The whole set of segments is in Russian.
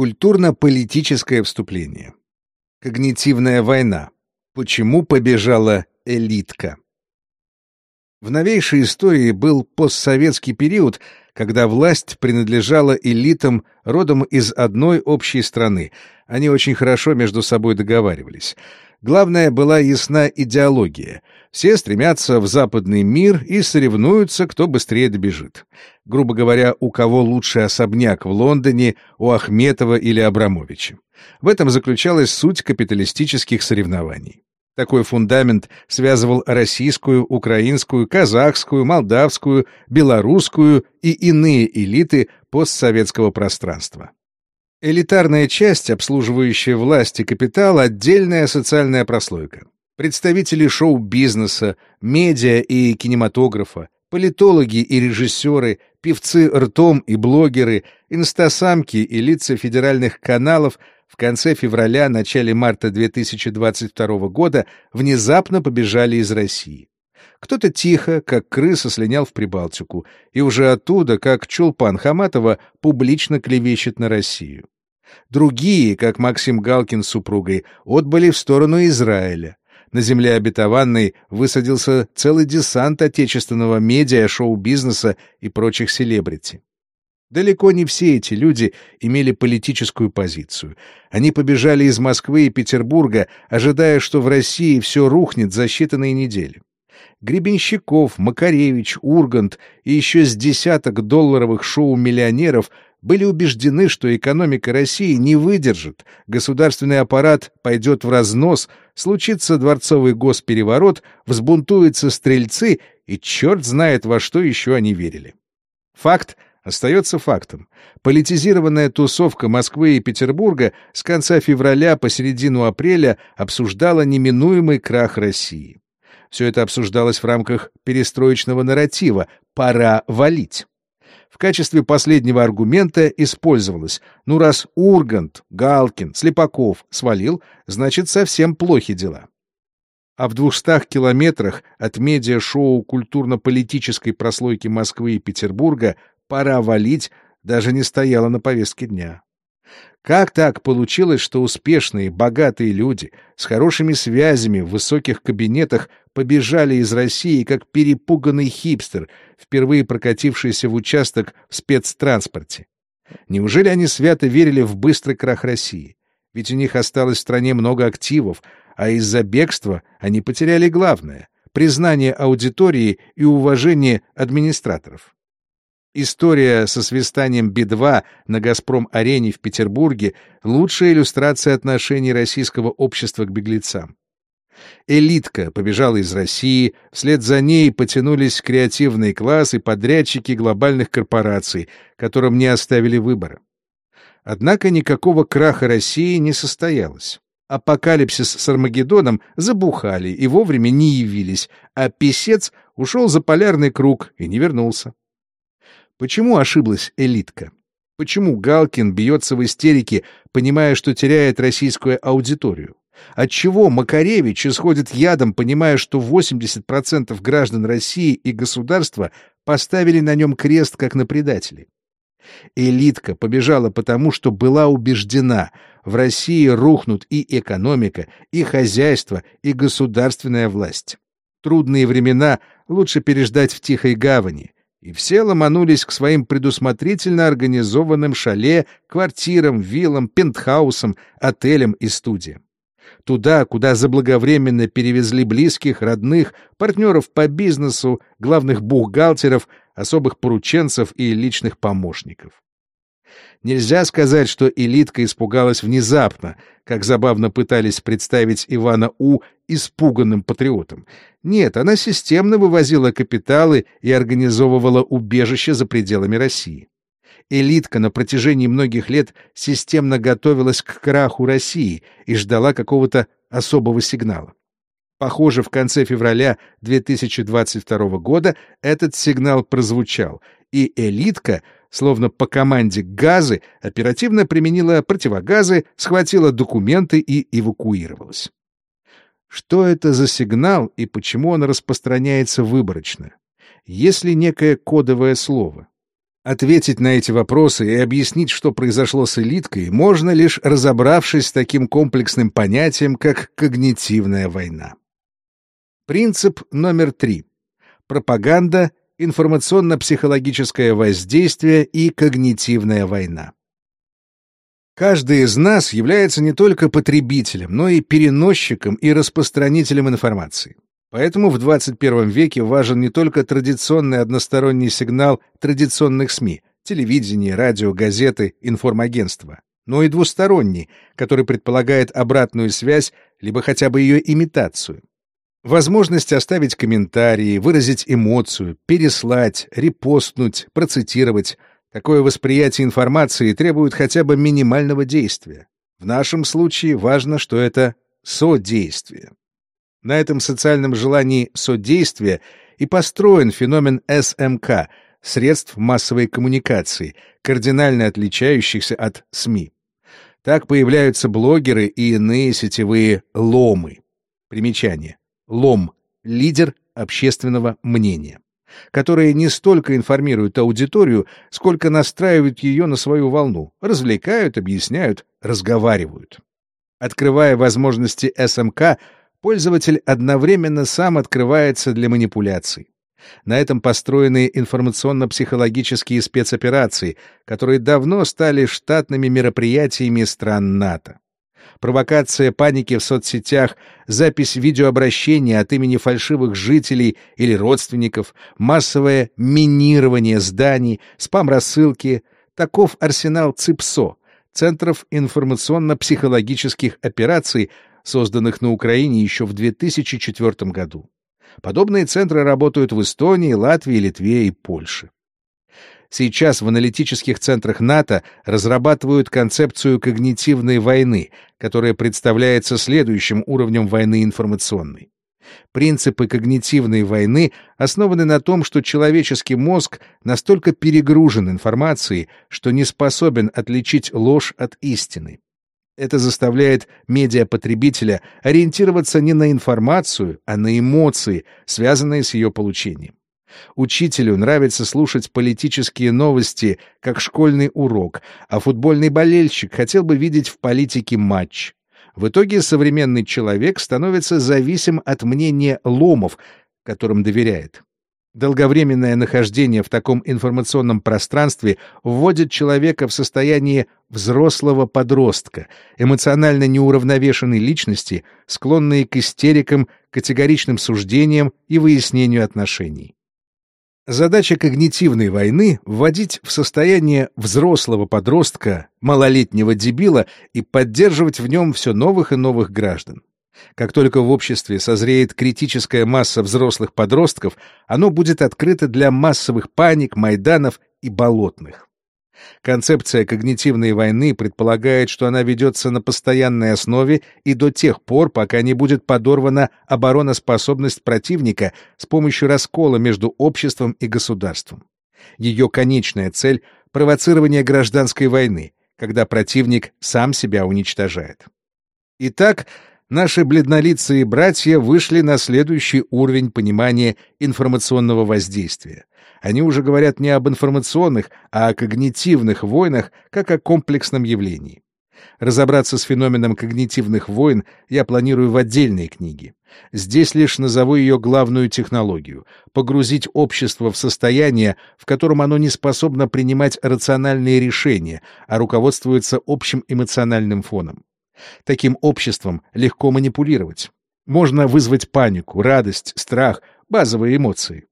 Культурно-политическое вступление. Когнитивная война. Почему побежала элитка? В новейшей истории был постсоветский период, когда власть принадлежала элитам родом из одной общей страны. Они очень хорошо между собой договаривались. Главное, была ясна идеология. Все стремятся в западный мир и соревнуются, кто быстрее добежит. Грубо говоря, у кого лучше особняк в Лондоне, у Ахметова или Абрамовича. В этом заключалась суть капиталистических соревнований. Такой фундамент связывал российскую, украинскую, казахскую, молдавскую, белорусскую и иные элиты постсоветского пространства. Элитарная часть, обслуживающая власть и капитал, отдельная социальная прослойка. Представители шоу-бизнеса, медиа и кинематографа, политологи и режиссеры, певцы ртом и блогеры, инстасамки и лица федеральных каналов в конце февраля, начале марта 2022 года внезапно побежали из России. Кто-то тихо, как крыса, слинял в Прибалтику, и уже оттуда, как Чулпан Хаматова, публично клевещет на Россию. Другие, как Максим Галкин с супругой, отбыли в сторону Израиля. На земле обетованной высадился целый десант отечественного медиа, шоу-бизнеса и прочих селебрити. Далеко не все эти люди имели политическую позицию. Они побежали из Москвы и Петербурга, ожидая, что в России все рухнет за считанные недели. Гребенщиков, Макаревич, Ургант и еще с десяток долларовых шоу-миллионеров были убеждены, что экономика России не выдержит, государственный аппарат пойдет в разнос, случится дворцовый госпереворот, взбунтуются стрельцы, и черт знает, во что еще они верили. Факт остается фактом. Политизированная тусовка Москвы и Петербурга с конца февраля по середину апреля обсуждала неминуемый крах России. Все это обсуждалось в рамках перестроечного нарратива «пора валить». Качестве последнего аргумента использовалось «ну раз Ургант, Галкин, Слепаков свалил, значит совсем плохи дела». А в двухстах километрах от медиа-шоу культурно-политической прослойки Москвы и Петербурга «пора валить» даже не стояла на повестке дня. Как так получилось, что успешные, богатые люди с хорошими связями в высоких кабинетах побежали из России как перепуганный хипстер, впервые прокатившийся в участок в спецтранспорте? Неужели они свято верили в быстрый крах России? Ведь у них осталось в стране много активов, а из-за бегства они потеряли главное — признание аудитории и уважение администраторов. История со свистанием Би-2 на «Газпром-арене» в Петербурге — лучшая иллюстрация отношений российского общества к беглецам. Элитка побежала из России, вслед за ней потянулись креативные классы, подрядчики глобальных корпораций, которым не оставили выбора. Однако никакого краха России не состоялось. Апокалипсис с Армагеддоном забухали и вовремя не явились, а писец ушел за полярный круг и не вернулся. Почему ошиблась элитка? Почему Галкин бьется в истерике, понимая, что теряет российскую аудиторию? Отчего Макаревич исходит ядом, понимая, что 80% граждан России и государства поставили на нем крест как на предателей? Элитка побежала потому, что была убеждена, в России рухнут и экономика, и хозяйство, и государственная власть. Трудные времена лучше переждать в тихой гавани — и все ломанулись к своим предусмотрительно организованным шале, квартирам, виллам, пентхаусам, отелям и студиям. Туда, куда заблаговременно перевезли близких, родных, партнеров по бизнесу, главных бухгалтеров, особых порученцев и личных помощников. Нельзя сказать, что элитка испугалась внезапно, как забавно пытались представить Ивана У. испуганным патриотом. Нет, она системно вывозила капиталы и организовывала убежище за пределами России. Элитка на протяжении многих лет системно готовилась к краху России и ждала какого-то особого сигнала. Похоже, в конце февраля 2022 года этот сигнал прозвучал, и элитка — словно по команде газы, оперативно применила противогазы, схватила документы и эвакуировалась. Что это за сигнал и почему он распространяется выборочно? Есть ли некое кодовое слово? Ответить на эти вопросы и объяснить, что произошло с элиткой, можно лишь разобравшись с таким комплексным понятием, как когнитивная война. Принцип номер три. Пропаганда, информационно-психологическое воздействие и когнитивная война. Каждый из нас является не только потребителем, но и переносчиком и распространителем информации. Поэтому в 21 веке важен не только традиционный односторонний сигнал традиционных СМИ — телевидение, радио, газеты, информагентства, но и двусторонний, который предполагает обратную связь, либо хотя бы ее имитацию. Возможность оставить комментарии, выразить эмоцию, переслать, репостнуть, процитировать — такое восприятие информации требует хотя бы минимального действия. В нашем случае важно, что это содействие. На этом социальном желании содействия и построен феномен СМК — средств массовой коммуникации, кардинально отличающихся от СМИ. Так появляются блогеры и иные сетевые ломы. Примечание. Лом — лидер общественного мнения, которые не столько информируют аудиторию, сколько настраивают ее на свою волну, развлекают, объясняют, разговаривают. Открывая возможности СМК, пользователь одновременно сам открывается для манипуляций. На этом построены информационно-психологические спецоперации, которые давно стали штатными мероприятиями стран НАТО. Провокация паники в соцсетях, запись видеообращения от имени фальшивых жителей или родственников, массовое минирование зданий, спам-рассылки — таков арсенал ЦИПСО, Центров информационно-психологических операций, созданных на Украине еще в 2004 году. Подобные центры работают в Эстонии, Латвии, Литве и Польше. Сейчас в аналитических центрах НАТО разрабатывают концепцию когнитивной войны, которая представляется следующим уровнем войны информационной. Принципы когнитивной войны основаны на том, что человеческий мозг настолько перегружен информацией, что не способен отличить ложь от истины. Это заставляет медиапотребителя ориентироваться не на информацию, а на эмоции, связанные с ее получением. Учителю нравится слушать политические новости как школьный урок, а футбольный болельщик хотел бы видеть в политике матч. В итоге современный человек становится зависим от мнения ломов, которым доверяет. Долговременное нахождение в таком информационном пространстве вводит человека в состояние взрослого подростка, эмоционально неуравновешенной личности, склонной к истерикам, категоричным суждениям и выяснению отношений. Задача когнитивной войны — вводить в состояние взрослого подростка, малолетнего дебила и поддерживать в нем все новых и новых граждан. Как только в обществе созреет критическая масса взрослых подростков, оно будет открыто для массовых паник, майданов и болотных. Концепция когнитивной войны предполагает, что она ведется на постоянной основе и до тех пор, пока не будет подорвана обороноспособность противника с помощью раскола между обществом и государством. Ее конечная цель — провоцирование гражданской войны, когда противник сам себя уничтожает. Итак, наши бледнолицые братья вышли на следующий уровень понимания информационного воздействия. Они уже говорят не об информационных, а о когнитивных войнах, как о комплексном явлении. Разобраться с феноменом когнитивных войн я планирую в отдельной книге. Здесь лишь назову ее главную технологию — погрузить общество в состояние, в котором оно не способно принимать рациональные решения, а руководствуется общим эмоциональным фоном. Таким обществом легко манипулировать. Можно вызвать панику, радость, страх, базовые эмоции.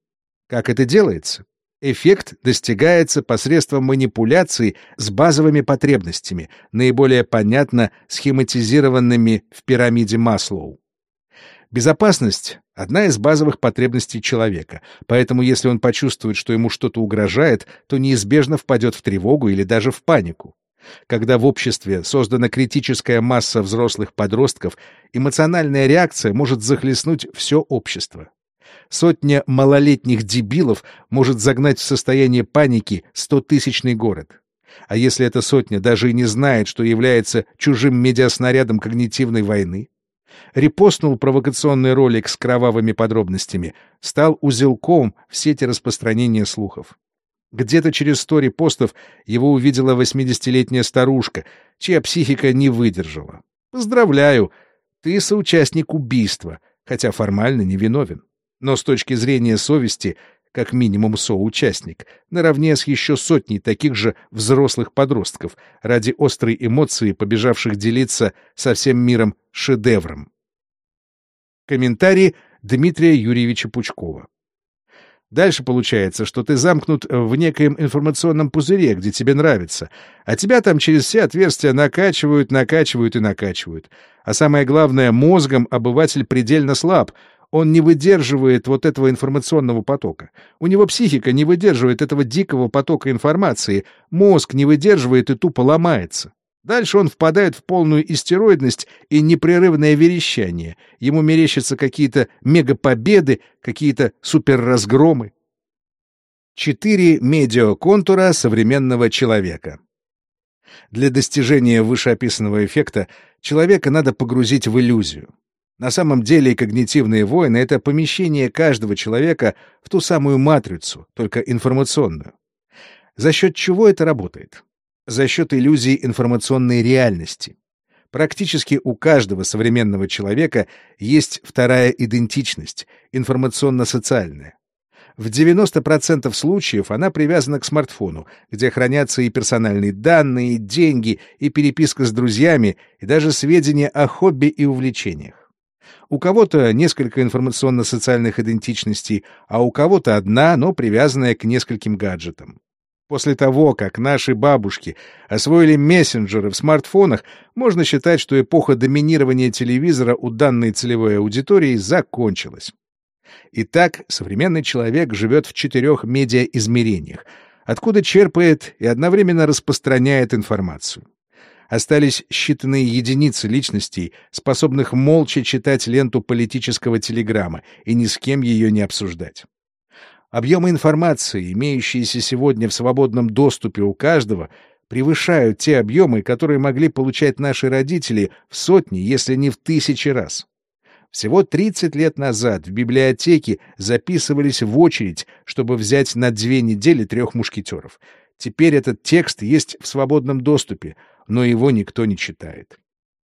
Как это делается? Эффект достигается посредством манипуляций с базовыми потребностями, наиболее понятно схематизированными в пирамиде Маслоу. Безопасность — одна из базовых потребностей человека, поэтому если он почувствует, что ему что-то угрожает, то неизбежно впадет в тревогу или даже в панику. Когда в обществе создана критическая масса взрослых подростков, эмоциональная реакция может захлестнуть все общество. Сотня малолетних дебилов может загнать в состояние паники стотысячный город. А если эта сотня даже и не знает, что является чужим медиаснарядом когнитивной войны? Репостнул провокационный ролик с кровавыми подробностями, стал узелком в сети распространения слухов. Где-то через сто репостов его увидела восьмидесятилетняя старушка, чья психика не выдержала. Поздравляю, ты соучастник убийства, хотя формально не виновен. Но с точки зрения совести, как минимум соучастник, наравне с еще сотней таких же взрослых подростков, ради острой эмоции, побежавших делиться со всем миром шедевром. Комментарий Дмитрия Юрьевича Пучкова. Дальше получается, что ты замкнут в некоем информационном пузыре, где тебе нравится, а тебя там через все отверстия накачивают, накачивают и накачивают. А самое главное, мозгом обыватель предельно слаб. Он не выдерживает вот этого информационного потока. У него психика не выдерживает этого дикого потока информации, мозг не выдерживает и тупо ломается. Дальше он впадает в полную истероидность и непрерывное верещание. Ему мерещатся какие-то мегапобеды, какие-то суперразгромы. Четыре медиаконтура современного человека. Для достижения вышеописанного эффекта человека надо погрузить в иллюзию. На самом деле когнитивные войны — это помещение каждого человека в ту самую матрицу, только информационную. За счет чего это работает? за счет иллюзии информационной реальности. Практически у каждого современного человека есть вторая идентичность, информационно-социальная. В 90% случаев она привязана к смартфону, где хранятся и персональные данные, и деньги, и переписка с друзьями, и даже сведения о хобби и увлечениях. У кого-то несколько информационно-социальных идентичностей, а у кого-то одна, но привязанная к нескольким гаджетам. После того, как наши бабушки освоили мессенджеры в смартфонах, можно считать, что эпоха доминирования телевизора у данной целевой аудитории закончилась. Итак, современный человек живет в четырех медиаизмерениях, откуда черпает и одновременно распространяет информацию. Остались считанные единицы личностей, способных молча читать ленту политического телеграмма и ни с кем ее не обсуждать. Объемы информации, имеющиеся сегодня в свободном доступе у каждого, превышают те объемы, которые могли получать наши родители в сотни, если не в тысячи раз. Всего 30 лет назад в библиотеке записывались в очередь, чтобы взять на две недели трех мушкетеров. Теперь этот текст есть в свободном доступе, но его никто не читает.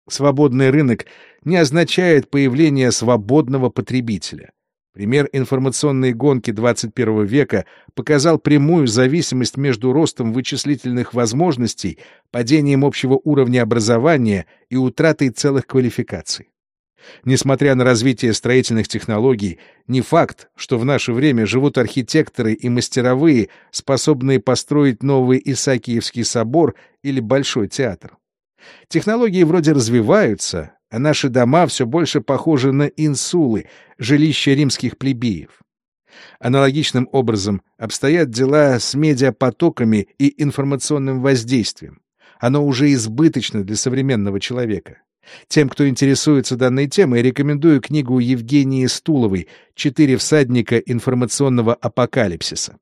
Свободный рынок не означает появление свободного потребителя. Пример информационной гонки 21 века показал прямую зависимость между ростом вычислительных возможностей, падением общего уровня образования и утратой целых квалификаций. Несмотря на развитие строительных технологий, не факт, что в наше время живут архитекторы и мастеровые, способные построить новый Исаакиевский собор или Большой театр. Технологии вроде развиваются, а наши дома все больше похожи на инсулы, жилища римских плебеев. Аналогичным образом обстоят дела с медиапотоками и информационным воздействием. Оно уже избыточно для современного человека. Тем, кто интересуется данной темой, рекомендую книгу Евгении Стуловой «Четыре всадника информационного апокалипсиса».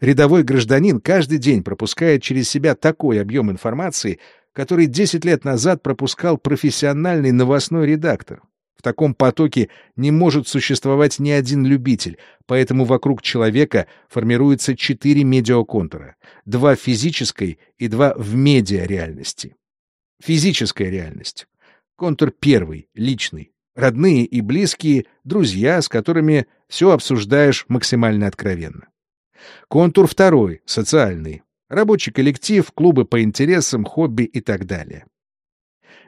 Рядовой гражданин каждый день пропускает через себя такой объем информации, который 10 лет назад пропускал профессиональный новостной редактор. В таком потоке не может существовать ни один любитель, поэтому вокруг человека формируется четыре медиаконтура. Два в физической и два в медиареальности. Физическая реальность. Контур первый, личный. Родные и близкие, друзья, с которыми все обсуждаешь максимально откровенно. Контур второй, социальный рабочий коллектив, клубы по интересам, хобби и так далее.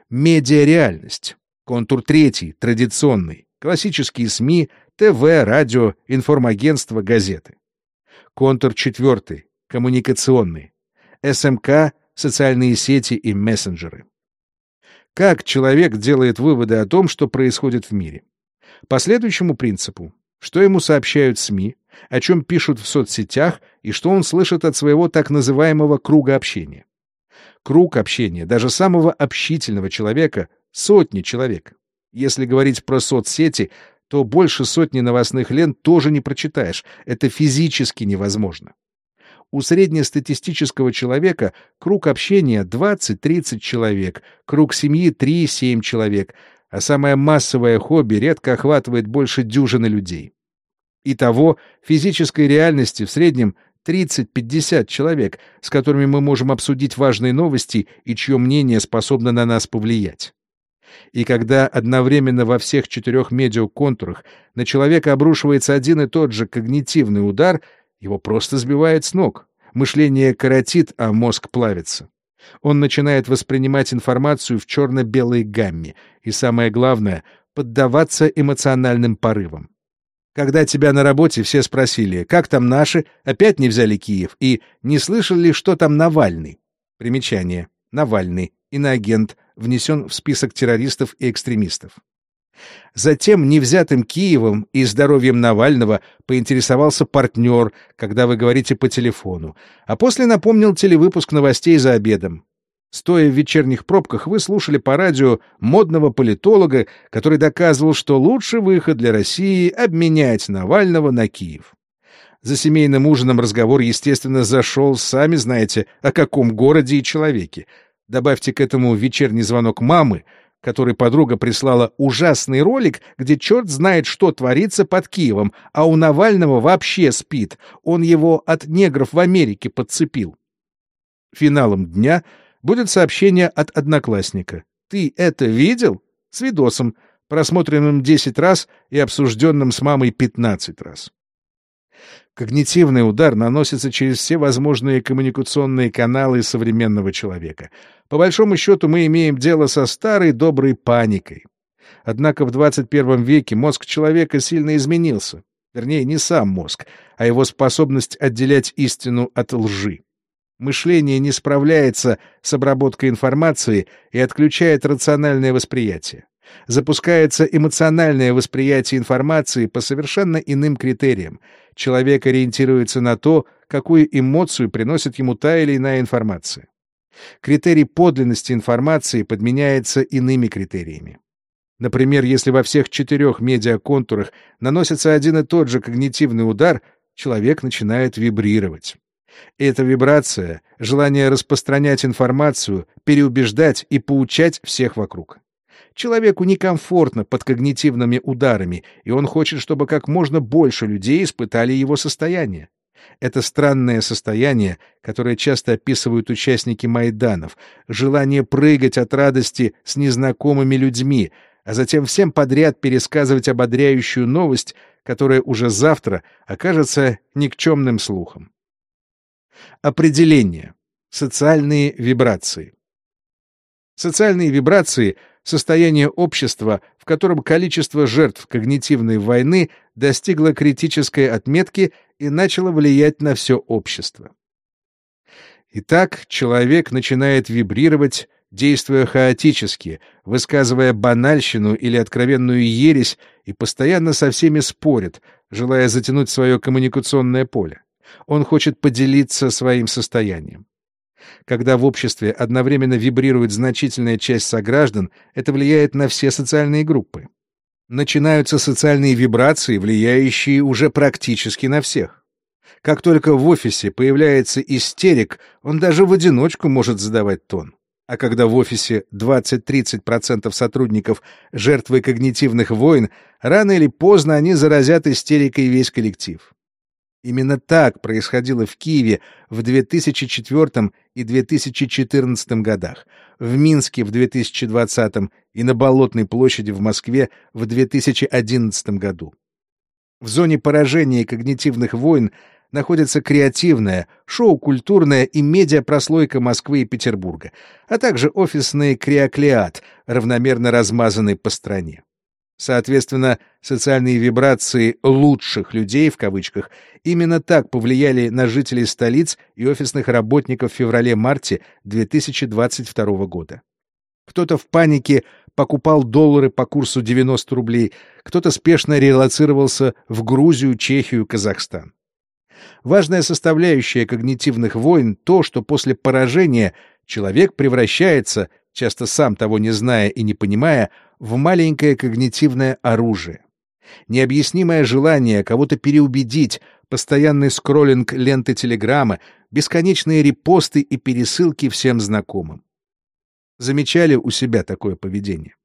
Медиареальность. Контур третий, традиционный. Классические СМИ, ТВ, радио, информагентства, газеты. Контур четвертый, коммуникационный. СМК, социальные сети и мессенджеры. Как человек делает выводы о том, что происходит в мире? По следующему принципу. Что ему сообщают СМИ, о чем пишут в соцсетях и что он слышит от своего так называемого круга общения. Круг общения даже самого общительного человека — сотни человек. Если говорить про соцсети, то больше сотни новостных лент тоже не прочитаешь. Это физически невозможно. У среднестатистического человека круг общения 20-30 человек, круг семьи 3-7 человек, а самое массовое хобби редко охватывает больше дюжины людей. Итого, физической реальности в среднем 30-50 человек, с которыми мы можем обсудить важные новости и чье мнение способно на нас повлиять. И когда одновременно во всех четырех медиаконтурах на человека обрушивается один и тот же когнитивный удар, его просто сбивает с ног. Мышление коротит, а мозг плавится. Он начинает воспринимать информацию в черно-белой гамме и, самое главное, поддаваться эмоциональным порывам. Когда тебя на работе все спросили, как там наши, опять не взяли Киев, и не слышали ли, что там Навальный? Примечание. Навальный, иноагент, внесен в список террористов и экстремистов. Затем невзятым Киевом и здоровьем Навального поинтересовался партнер, когда вы говорите по телефону, а после напомнил телевыпуск новостей за обедом. Стоя в вечерних пробках, вы слушали по радио модного политолога, который доказывал, что лучший выход для России — обменять Навального на Киев. За семейным ужином разговор, естественно, зашел, сами знаете, о каком городе и человеке. Добавьте к этому вечерний звонок мамы, который подруга прислала ужасный ролик, где черт знает, что творится под Киевом, а у Навального вообще спит. Он его от негров в Америке подцепил. Финалом дня — будет сообщение от одноклассника. «Ты это видел?» С видосом, просмотренным 10 раз и обсужденным с мамой 15 раз. Когнитивный удар наносится через все возможные коммуникационные каналы современного человека. По большому счету мы имеем дело со старой доброй паникой. Однако в 21 веке мозг человека сильно изменился. Вернее, не сам мозг, а его способность отделять истину от лжи. Мышление не справляется с обработкой информации и отключает рациональное восприятие. Запускается эмоциональное восприятие информации по совершенно иным критериям. Человек ориентируется на то, какую эмоцию приносит ему та или иная информация. Критерий подлинности информации подменяется иными критериями. Например, если во всех четырех медиаконтурах наносится один и тот же когнитивный удар, человек начинает вибрировать. Эта вибрация — желание распространять информацию, переубеждать и поучать всех вокруг. Человеку некомфортно под когнитивными ударами, и он хочет, чтобы как можно больше людей испытали его состояние. Это странное состояние, которое часто описывают участники Майданов, желание прыгать от радости с незнакомыми людьми, а затем всем подряд пересказывать ободряющую новость, которая уже завтра окажется никчемным слухом. Определение. Социальные вибрации. Социальные вибрации — состояние общества, в котором количество жертв когнитивной войны достигло критической отметки и начало влиять на все общество. Итак, человек начинает вибрировать, действуя хаотически, высказывая банальщину или откровенную ересь и постоянно со всеми спорит, желая затянуть свое коммуникационное поле. Он хочет поделиться своим состоянием. Когда в обществе одновременно вибрирует значительная часть сограждан, это влияет на все социальные группы. Начинаются социальные вибрации, влияющие уже практически на всех. Как только в офисе появляется истерик, он даже в одиночку может задавать тон. А когда в офисе 20-30% сотрудников жертвы когнитивных войн, рано или поздно они заразят истерикой весь коллектив. Именно так происходило в Киеве в 2004 и 2014 годах, в Минске в 2020 и на Болотной площади в Москве в 2011 году. В зоне поражения когнитивных войн находится креативная, шоу-культурная и медиапрослойка Москвы и Петербурга, а также офисный креоклеат, равномерно размазанный по стране. Соответственно, социальные вибрации «лучших людей» в кавычках именно так повлияли на жителей столиц и офисных работников в феврале-марте 2022 года. Кто-то в панике покупал доллары по курсу 90 рублей, кто-то спешно релацировался в Грузию, Чехию, Казахстан. Важная составляющая когнитивных войн то, что после поражения человек превращается, часто сам того не зная и не понимая, в маленькое когнитивное оружие. Необъяснимое желание кого-то переубедить, постоянный скроллинг ленты Телеграма, бесконечные репосты и пересылки всем знакомым. Замечали у себя такое поведение?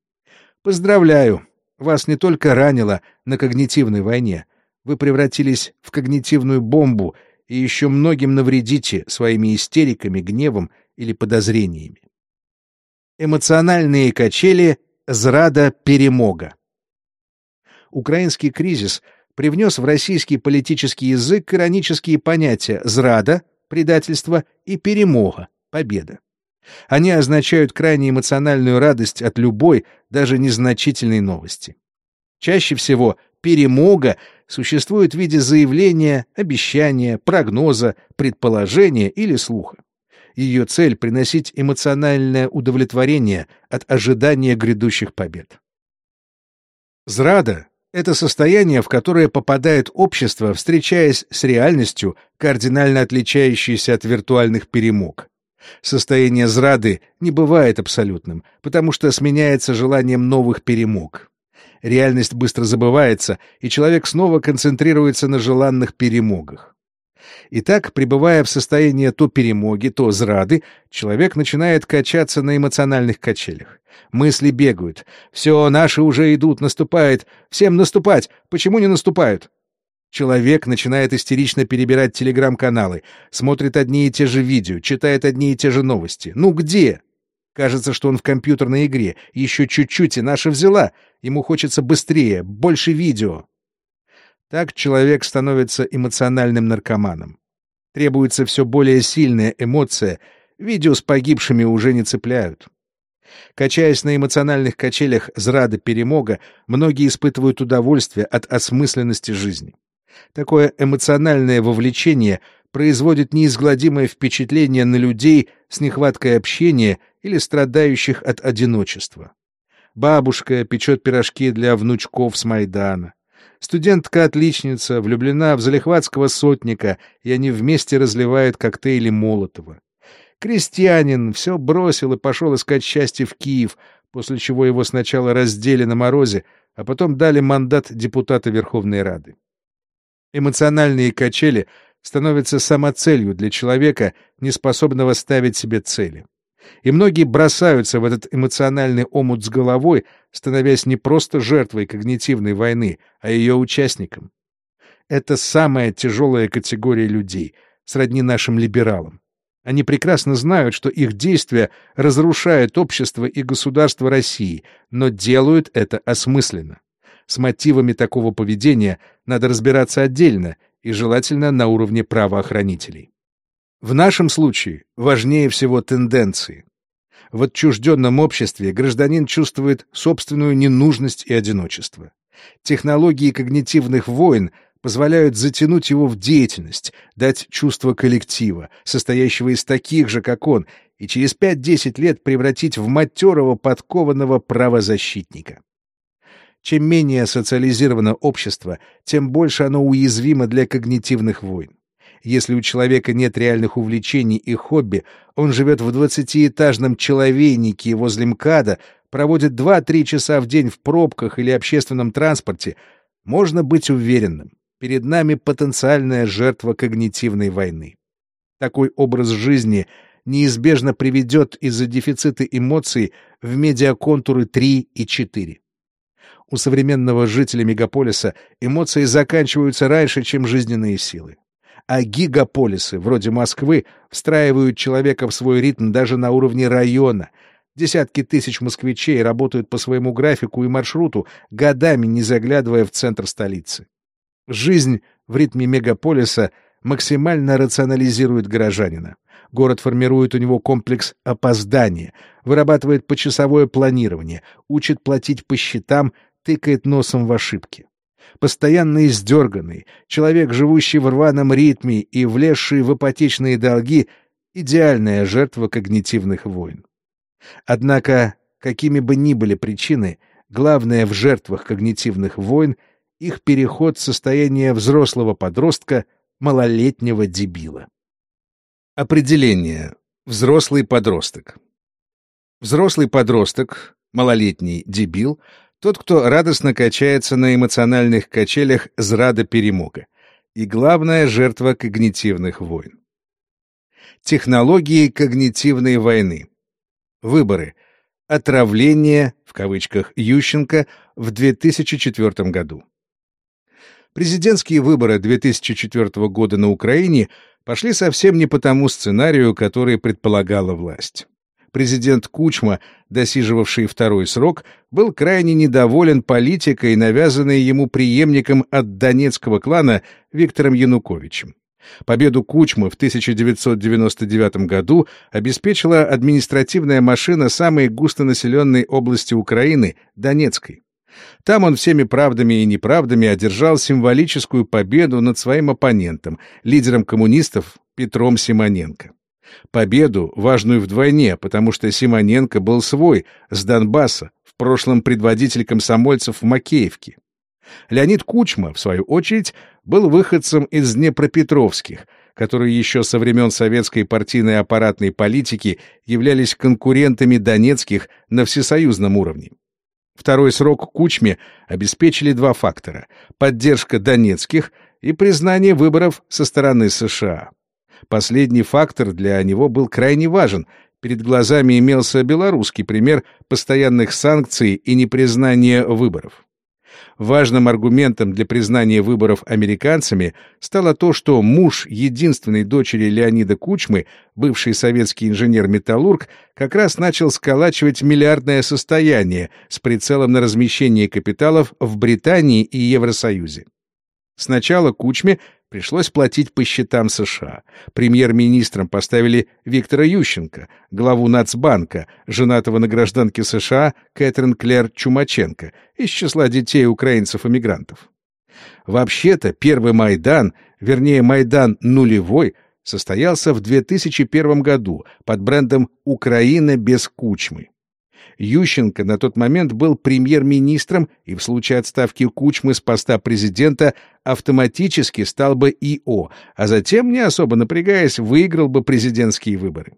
Поздравляю! Вас не только ранило на когнитивной войне, вы превратились в когнитивную бомбу, и еще многим навредите своими истериками, гневом или подозрениями. Эмоциональные качели зрада перемога. Украинский кризис привнес в российский политический язык иронические понятия «зрада», «предательство» и «перемога», «победа». Они означают крайне эмоциональную радость от любой, даже незначительной новости. Чаще всего перемога существует в виде заявления, обещания, прогноза, предположения или слуха. Ее цель — приносить эмоциональное удовлетворение от ожидания грядущих побед. Зрада — это состояние, в которое попадает общество, встречаясь с реальностью, кардинально отличающейся от виртуальных перемог. Состояние зрады не бывает абсолютным, потому что сменяется желанием новых перемог. Реальность быстро забывается, и человек снова концентрируется на желанных перемогах. Итак, пребывая в состоянии то перемоги, то зрады, человек начинает качаться на эмоциональных качелях. Мысли бегают. «Все, наши уже идут, наступает. Всем наступать! Почему не наступают?» Человек начинает истерично перебирать телеграм-каналы, смотрит одни и те же видео, читает одни и те же новости. Ну где? Кажется, что он в компьютерной игре. Еще чуть-чуть, и наша взяла. Ему хочется быстрее, больше видео. Так человек становится эмоциональным наркоманом. Требуется все более сильная эмоция, видео с погибшими уже не цепляют. Качаясь на эмоциональных качелях зрада перемога, многие испытывают удовольствие от осмысленности жизни. Такое эмоциональное вовлечение производит неизгладимое впечатление на людей с нехваткой общения или страдающих от одиночества. Бабушка печет пирожки для внучков с Майдана. Студентка-отличница влюблена в залихватского сотника, и они вместе разливают коктейли Молотова. Крестьянин все бросил и пошел искать счастье в Киев, после чего его сначала раздели на морозе, а потом дали мандат депутата Верховной Рады. Эмоциональные качели становятся самоцелью для человека, не способного ставить себе цели. И многие бросаются в этот эмоциональный омут с головой, становясь не просто жертвой когнитивной войны, а ее участником. Это самая тяжелая категория людей, сродни нашим либералам. Они прекрасно знают, что их действия разрушают общество и государство России, но делают это осмысленно. С мотивами такого поведения надо разбираться отдельно и желательно на уровне правоохранителей. В нашем случае важнее всего тенденции. В отчужденном обществе гражданин чувствует собственную ненужность и одиночество. Технологии когнитивных войн позволяют затянуть его в деятельность, дать чувство коллектива, состоящего из таких же, как он, и через 5-10 лет превратить в матерого подкованного правозащитника. Чем менее социализировано общество, тем больше оно уязвимо для когнитивных войн. Если у человека нет реальных увлечений и хобби, он живет в двадцатиэтажном человейнике возле МКАДа, проводит 2-3 часа в день в пробках или общественном транспорте, можно быть уверенным, перед нами потенциальная жертва когнитивной войны. Такой образ жизни неизбежно приведет из-за дефицита эмоций в медиаконтуры 3 и 4. У современного жителя мегаполиса эмоции заканчиваются раньше, чем жизненные силы. А гигаполисы, вроде Москвы, встраивают человека в свой ритм даже на уровне района. Десятки тысяч москвичей работают по своему графику и маршруту, годами не заглядывая в центр столицы. Жизнь в ритме мегаполиса максимально рационализирует горожанина. Город формирует у него комплекс опоздания, вырабатывает почасовое планирование, учит платить по счетам, тыкает носом в ошибки. Постоянно издерганный, человек, живущий в рваном ритме и влезший в ипотечные долги — идеальная жертва когнитивных войн. Однако, какими бы ни были причины, главное в жертвах когнитивных войн — их переход в состояние взрослого подростка, малолетнего дебила. Определение. Взрослый подросток. Взрослый подросток, малолетний дебил — тот, кто радостно качается на эмоциональных качелях зрада перемога. И главная жертва когнитивных войн. Технологии когнитивной войны. Выборы. Отравление, в кавычках, Ющенко в 2004 году. Президентские выборы 2004 года на Украине пошли совсем не по тому сценарию, который предполагала власть. Президент Кучма, досиживавший второй срок, был крайне недоволен политикой, навязанной ему преемником от донецкого клана Виктором Януковичем. Победу Кучмы в 1999 году обеспечила административная машина самой густонаселенной области Украины — Донецкой. Там он всеми правдами и неправдами одержал символическую победу над своим оппонентом, лидером коммунистов Петром Симоненко. Победу, важную вдвойне, потому что Симоненко был свой, с Донбасса, в прошлом предводитель комсомольцев в Макеевке. Леонид Кучма, в свою очередь, был выходцем из Днепропетровских, которые еще со времен советской партийной аппаратной политики являлись конкурентами донецких на всесоюзном уровне. Второй срок Кучме обеспечили два фактора — поддержка донецких и признание выборов со стороны США. Последний фактор для него был крайне важен. Перед глазами имелся белорусский пример постоянных санкций и непризнания выборов. Важным аргументом для признания выборов американцами стало то, что муж единственной дочери Леонида Кучмы, бывший советский инженер-металлург, как раз начал сколачивать миллиардное состояние с прицелом на размещение капиталов в Британии и Евросоюзе. Сначала Кучме пришлось платить по счетам США. Премьер-министром поставили Виктора Ющенко, главу Нацбанка, женатого на гражданке США Кэтрин Клер Чумаченко, из числа детей украинцев-эмигрантов. Вообще-то первый Майдан, вернее Майдан нулевой, состоялся в 2001 году под брендом «Украина без Кучмы». Ющенко на тот момент был премьер-министром и в случае отставки Кучмы с поста президента автоматически стал бы ИО, а затем, не особо напрягаясь, выиграл бы президентские выборы.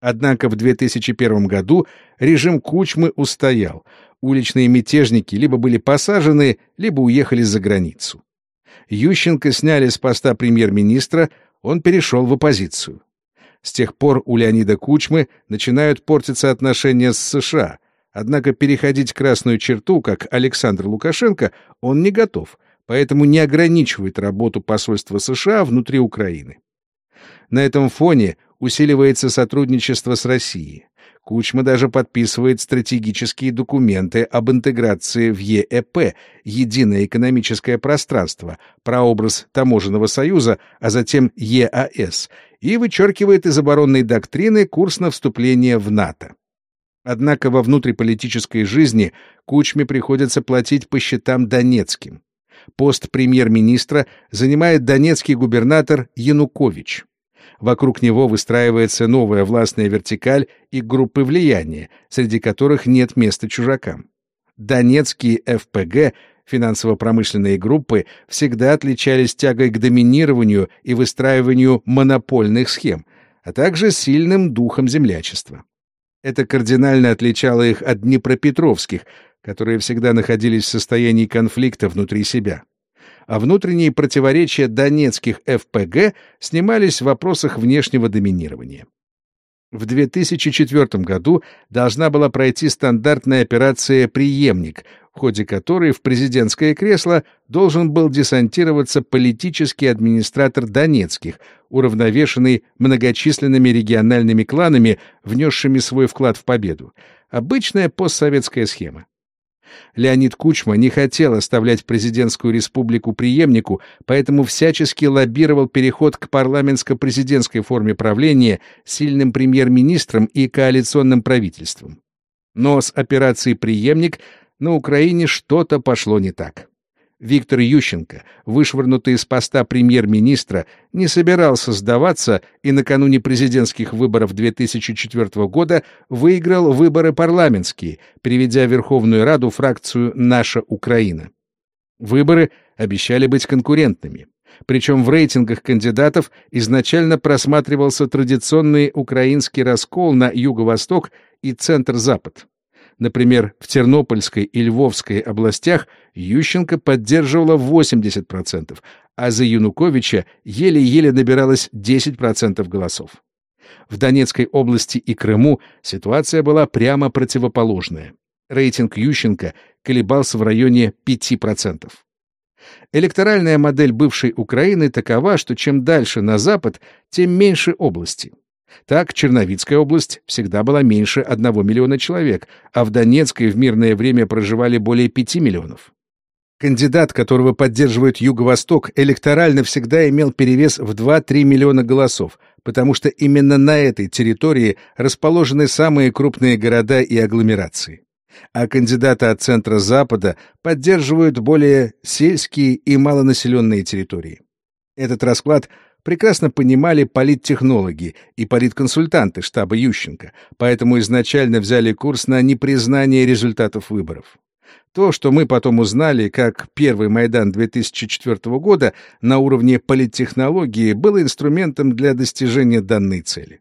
Однако в 2001 году режим Кучмы устоял. Уличные мятежники либо были посажены, либо уехали за границу. Ющенко сняли с поста премьер-министра, он перешел в оппозицию. С тех пор у Леонида Кучмы начинают портиться отношения с США, однако переходить красную черту, как Александр Лукашенко, он не готов, поэтому не ограничивает работу посольства США внутри Украины. На этом фоне усиливается сотрудничество с Россией. Кучма даже подписывает стратегические документы об интеграции в ЕЭП, Единое экономическое пространство, прообраз Таможенного союза, а затем ЕАС, и вычеркивает из оборонной доктрины курс на вступление в НАТО. Однако во внутриполитической жизни Кучме приходится платить по счетам донецким. Пост премьер-министра занимает донецкий губернатор Янукович. Вокруг него выстраивается новая властная вертикаль и группы влияния, среди которых нет места чужакам. Донецкие ФПГ, финансово-промышленные группы, всегда отличались тягой к доминированию и выстраиванию монопольных схем, а также сильным духом землячества. Это кардинально отличало их от днепропетровских, которые всегда находились в состоянии конфликта внутри себя а внутренние противоречия донецких ФПГ снимались в вопросах внешнего доминирования. В 2004 году должна была пройти стандартная операция «Приемник», в ходе которой в президентское кресло должен был десантироваться политический администратор Донецких, уравновешенный многочисленными региональными кланами, внесшими свой вклад в победу. Обычная постсоветская схема. Леонид Кучма не хотел оставлять президентскую республику преемнику, поэтому всячески лоббировал переход к парламентско-президентской форме правления сильным премьер-министром и коалиционным правительством. Но с операцией «Преемник» на Украине что-то пошло не так. Виктор Ющенко, вышвырнутый из поста премьер-министра, не собирался сдаваться и накануне президентских выборов 2004 года выиграл выборы парламентские, переведя в Верховную Раду фракцию «Наша Украина». Выборы обещали быть конкурентными. Причем в рейтингах кандидатов изначально просматривался традиционный украинский раскол на юго-восток и центр-запад. Например, в Тернопольской и Львовской областях Ющенко поддерживала 80%, а за Януковича еле-еле набиралось 10% голосов. В Донецкой области и Крыму ситуация была прямо противоположная. Рейтинг Ющенко колебался в районе 5%. Электоральная модель бывшей Украины такова, что чем дальше на запад, тем меньше области. Так, Черновицкая область всегда была меньше одного миллиона человек, а в Донецкой в мирное время проживали более пяти миллионов. Кандидат, которого поддерживает Юго-Восток, электорально всегда имел перевес в 2-3 миллиона голосов, потому что именно на этой территории расположены самые крупные города и агломерации. А кандидаты от центра-запада поддерживают более сельские и малонаселенные территории. Этот расклад прекрасно понимали политтехнологи и политконсультанты штаба Ющенко, поэтому изначально взяли курс на непризнание результатов выборов. То, что мы потом узнали, как первый Майдан 2004 года на уровне политтехнологии, было инструментом для достижения данной цели.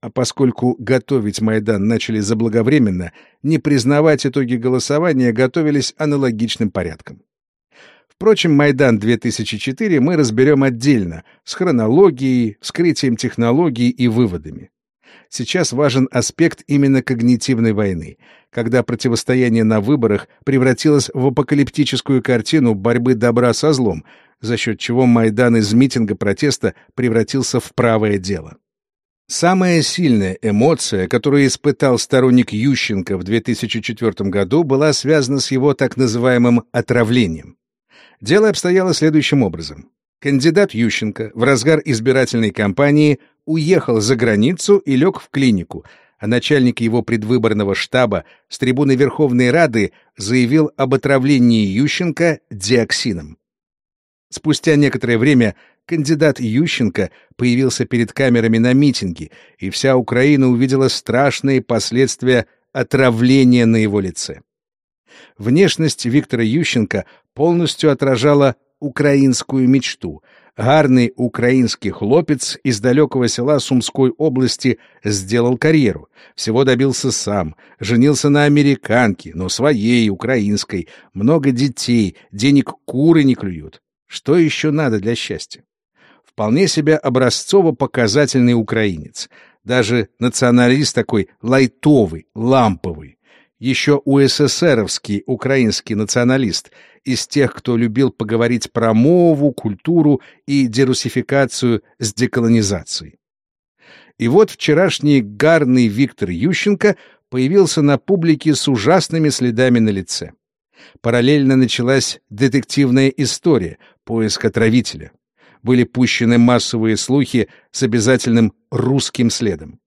А поскольку готовить Майдан начали заблаговременно, не признавать итоги голосования готовились аналогичным порядком. Впрочем, Майдан 2004 мы разберем отдельно, с хронологией, вскрытием технологий и выводами. Сейчас важен аспект именно когнитивной войны, когда противостояние на выборах превратилось в апокалиптическую картину борьбы добра со злом, за счет чего Майдан из митинга протеста превратился в правое дело. Самая сильная эмоция, которую испытал сторонник Ющенко в 2004 году, была связана с его так называемым отравлением. Дело обстояло следующим образом. Кандидат Ющенко в разгар избирательной кампании уехал за границу и лег в клинику, а начальник его предвыборного штаба с трибуны Верховной Рады заявил об отравлении Ющенко диоксином. Спустя некоторое время кандидат Ющенко появился перед камерами на митинге, и вся Украина увидела страшные последствия отравления на его лице. Внешность Виктора Ющенко полностью отражала украинскую мечту — гарный украинский хлопец из далекого села Сумской области сделал карьеру. Всего добился сам, женился на американке, но своей, украинской, много детей, денег куры не клюют. Что еще надо для счастья? Вполне себе образцово-показательный украинец. Даже националист такой лайтовый, ламповый. Еще УССРовский украинский националист — из тех, кто любил поговорить про мову, культуру и дерусификацию с деколонизацией. И вот вчерашний гарный Виктор Ющенко появился на публике с ужасными следами на лице. Параллельно началась детективная история, поиск отравителя. Были пущены массовые слухи с обязательным русским следом.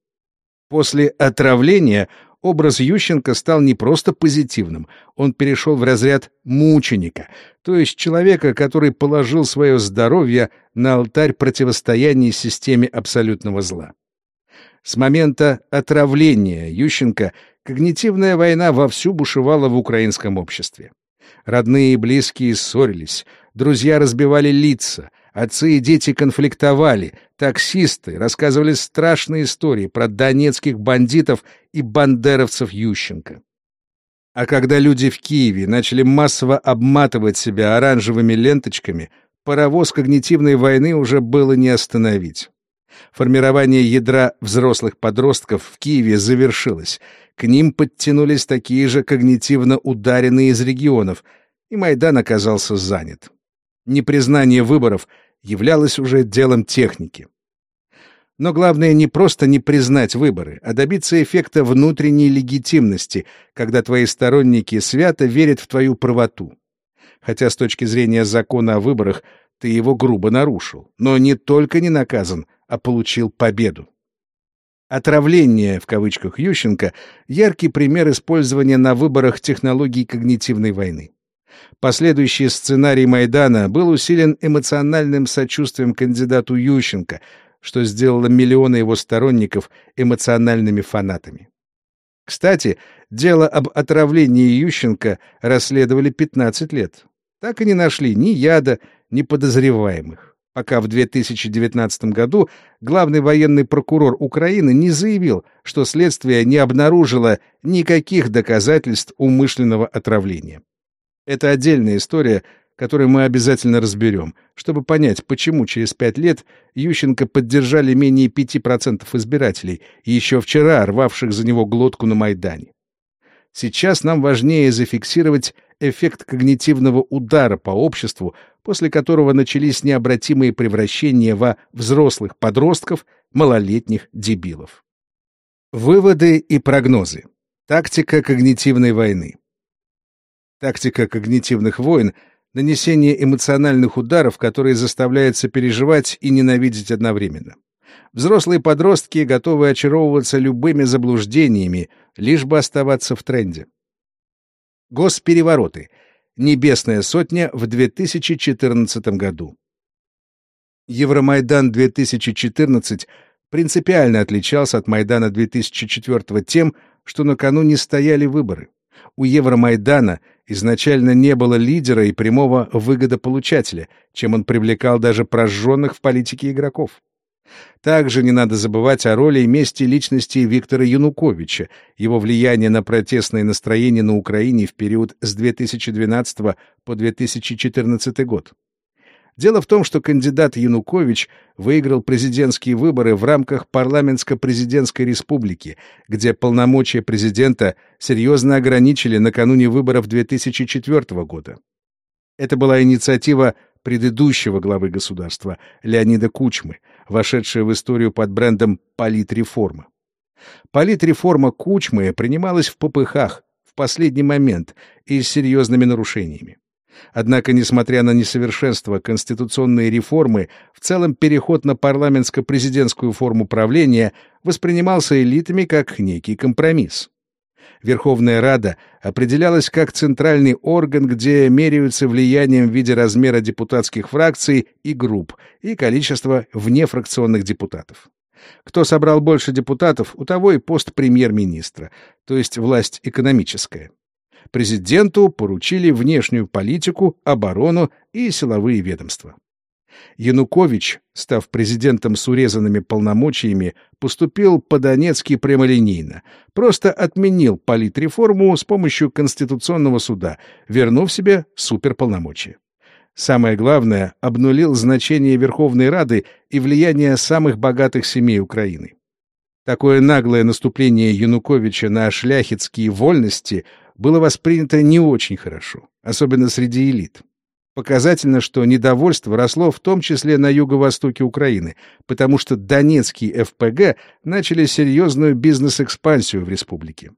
После отравления образ Ющенко стал не просто позитивным, он перешел в разряд мученика, то есть человека, который положил свое здоровье на алтарь противостояния системе абсолютного зла. С момента отравления Ющенко когнитивная война вовсю бушевала в украинском обществе. Родные и близкие ссорились, друзья разбивали лица, Отцы и дети конфликтовали, таксисты рассказывали страшные истории про донецких бандитов и бандеровцев Ющенко. А когда люди в Киеве начали массово обматывать себя оранжевыми ленточками, паровоз когнитивной войны уже было не остановить. Формирование ядра взрослых подростков в Киеве завершилось. К ним подтянулись такие же когнитивно ударенные из регионов, и Майдан оказался занят. Непризнание выборов — являлось уже делом техники. Но главное не просто не признать выборы, а добиться эффекта внутренней легитимности, когда твои сторонники свято верят в твою правоту. Хотя с точки зрения закона о выборах ты его грубо нарушил, но не только не наказан, а получил победу. Отравление, в кавычках, Ющенко — яркий пример использования на выборах технологий когнитивной войны. Последующий сценарий Майдана был усилен эмоциональным сочувствием кандидату Ющенко, что сделало миллионы его сторонников эмоциональными фанатами. Кстати, дело об отравлении Ющенко расследовали 15 лет. Так и не нашли ни яда, ни подозреваемых, пока в 2019 году главный военный прокурор Украины не заявил, что следствие не обнаружило никаких доказательств умышленного отравления. Это отдельная история, которую мы обязательно разберем, чтобы понять, почему через пять лет Ющенко поддержали менее пяти процентов избирателей, еще вчера рвавших за него глотку на Майдане. Сейчас нам важнее зафиксировать эффект когнитивного удара по обществу, после которого начались необратимые превращения во взрослых подростков, малолетних дебилов. Выводы и прогнозы. Тактика когнитивной войны. Тактика когнитивных войн — нанесение эмоциональных ударов, которые заставляют сопереживать и ненавидеть одновременно. Взрослые подростки готовы очаровываться любыми заблуждениями, лишь бы оставаться в тренде. Госперевороты. Небесная сотня в 2014 году. Евромайдан 2014 принципиально отличался от Майдана 2004 тем, что накануне стояли выборы. У Евромайдана изначально не было лидера и прямого выгодополучателя, чем он привлекал даже прожженных в политике игроков. Также не надо забывать о роли и месте личности Виктора Януковича, его влияние на протестные настроения на Украине в период с 2012 по 2014 год. Дело в том, что кандидат Янукович выиграл президентские выборы в рамках парламентско-президентской республики, где полномочия президента серьезно ограничили накануне выборов 2004 года. Это была инициатива предыдущего главы государства Леонида Кучмы, вошедшая в историю под брендом «Политреформа». Политреформа Кучмы принималась в попыхах, в последний момент и с серьезными нарушениями. Однако, несмотря на несовершенство конституционной реформы, в целом переход на парламентско-президентскую форму правления воспринимался элитами как некий компромисс. Верховная Рада определялась как центральный орган, где меряются влиянием в виде размера депутатских фракций и групп и количества внефракционных депутатов. Кто собрал больше депутатов, у того и пост премьер-министра, то есть власть экономическая. Президенту поручили внешнюю политику, оборону и силовые ведомства. Янукович, став президентом с урезанными полномочиями, поступил по-донецки прямолинейно, просто отменил политреформу с помощью Конституционного суда, вернув себе суперполномочия. Самое главное, обнулил значение Верховной Рады и влияние самых богатых семей Украины. Такое наглое наступление Януковича на шляхетские вольности было воспринято не очень хорошо, особенно среди элит. Показательно, что недовольство росло в том числе на юго-востоке Украины, потому что донецкие ФПГ начали серьезную бизнес-экспансию в республике.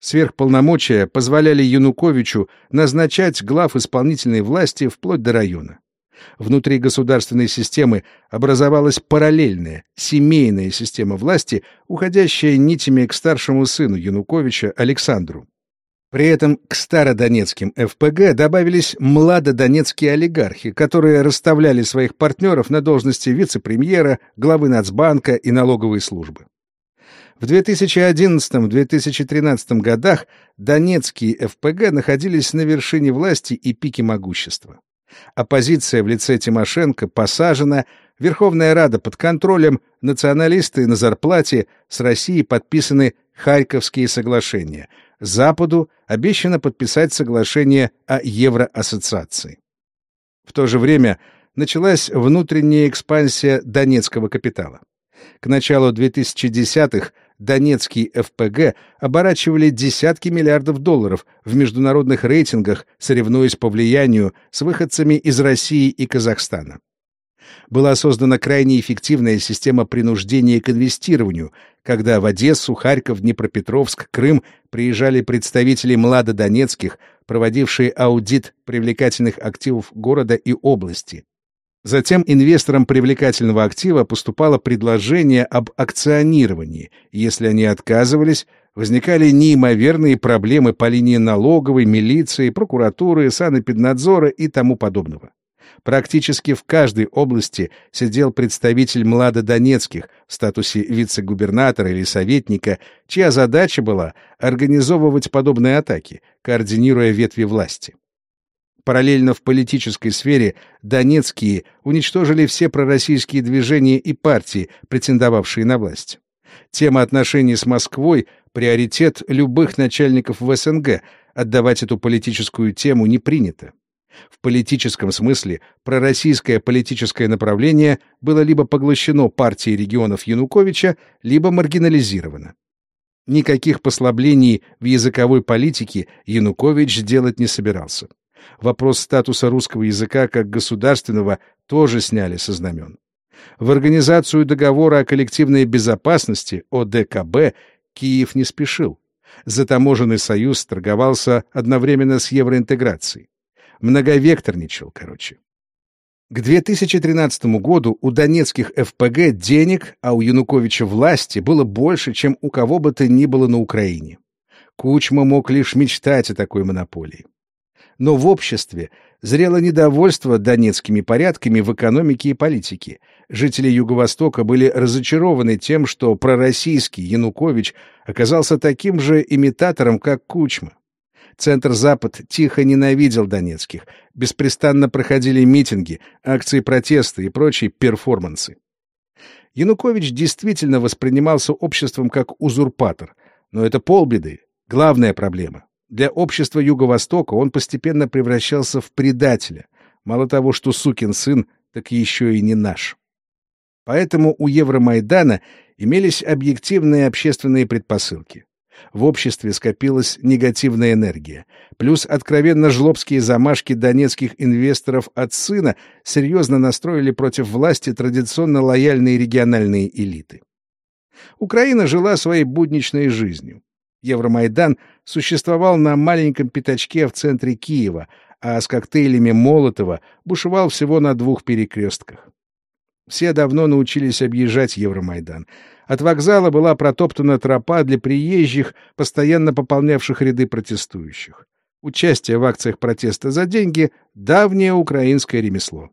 Сверхполномочия позволяли Януковичу назначать глав исполнительной власти вплоть до района. Внутри государственной системы образовалась параллельная, семейная система власти, уходящая нитями к старшему сыну Януковича Александру. При этом к стародонецким ФПГ добавились младодонецкие олигархи, которые расставляли своих партнеров на должности вице-премьера, главы Нацбанка и налоговой службы. В 2011-2013 годах донецкие ФПГ находились на вершине власти и пике могущества. Оппозиция в лице Тимошенко посажена, Верховная Рада под контролем, националисты на зарплате, с Россией подписаны Харьковские соглашения — Западу обещано подписать соглашение о Евроассоциации. В то же время началась внутренняя экспансия донецкого капитала. К началу 2010-х донецкие ФПГ оборачивали десятки миллиардов долларов в международных рейтингах, соревнуясь по влиянию с выходцами из России и Казахстана была создана крайне эффективная система принуждения к инвестированию, когда в Одессу, Харьков, Днепропетровск, Крым приезжали представители младодонецких, проводившие аудит привлекательных активов города и области. Затем инвесторам привлекательного актива поступало предложение об акционировании. Если они отказывались, возникали неимоверные проблемы по линии налоговой, милиции, прокуратуры, санэпиднадзора и тому подобного. Практически в каждой области сидел представитель младодонецких в статусе вице-губернатора или советника, чья задача была организовывать подобные атаки, координируя ветви власти. Параллельно в политической сфере донецкие уничтожили все пророссийские движения и партии, претендовавшие на власть. Тема отношений с Москвой — приоритет любых начальников в СНГ, отдавать эту политическую тему не принято. В политическом смысле пророссийское политическое направление было либо поглощено партией регионов Януковича, либо маргинализировано. Никаких послаблений в языковой политике Янукович делать не собирался. Вопрос статуса русского языка как государственного тоже сняли со знамен. В организацию договора о коллективной безопасности, ОДКБ, Киев не спешил. Затаможенный союз торговался одновременно с евроинтеграцией. Многовекторничал, короче. К 2013 году у донецких ФПГ денег, а у Януковича власти было больше, чем у кого бы то ни было на Украине. Кучма мог лишь мечтать о такой монополии. Но в обществе зрело недовольство донецкими порядками в экономике и политике. Жители Юго-Востока были разочарованы тем, что пророссийский Янукович оказался таким же имитатором, как Кучма. Центр-Запад тихо ненавидел донецких. Беспрестанно проходили митинги, акции протеста и прочие перформансы. Янукович действительно воспринимался обществом как узурпатор. Но это полбеды. Главная проблема. Для общества Юго-Востока он постепенно превращался в предателя. Мало того, что сукин сын, так еще и не наш. Поэтому у Евромайдана имелись объективные общественные предпосылки. В обществе скопилась негативная энергия. Плюс откровенно жлобские замашки донецких инвесторов от сына серьезно настроили против власти традиционно лояльные региональные элиты. Украина жила своей будничной жизнью. Евромайдан существовал на маленьком пятачке в центре Киева, а с коктейлями Молотова бушевал всего на двух перекрестках. Все давно научились объезжать Евромайдан. От вокзала была протоптана тропа для приезжих, постоянно пополнявших ряды протестующих. Участие в акциях протеста за деньги — давнее украинское ремесло.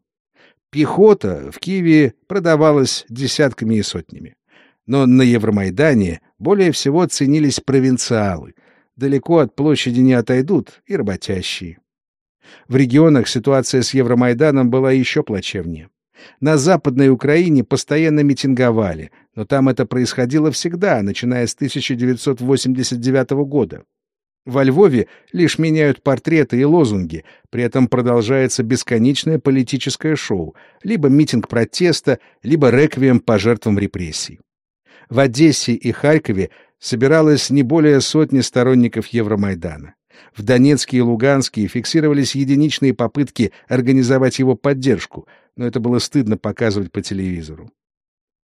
Пехота в Киеве продавалась десятками и сотнями. Но на Евромайдане более всего ценились провинциалы. Далеко от площади не отойдут и работящие. В регионах ситуация с Евромайданом была еще плачевнее. На Западной Украине постоянно митинговали, но там это происходило всегда, начиная с 1989 года. Во Львове лишь меняют портреты и лозунги, при этом продолжается бесконечное политическое шоу, либо митинг протеста, либо реквием по жертвам репрессий. В Одессе и Харькове собиралось не более сотни сторонников Евромайдана. В Донецке и Луганске фиксировались единичные попытки организовать его поддержку, но это было стыдно показывать по телевизору.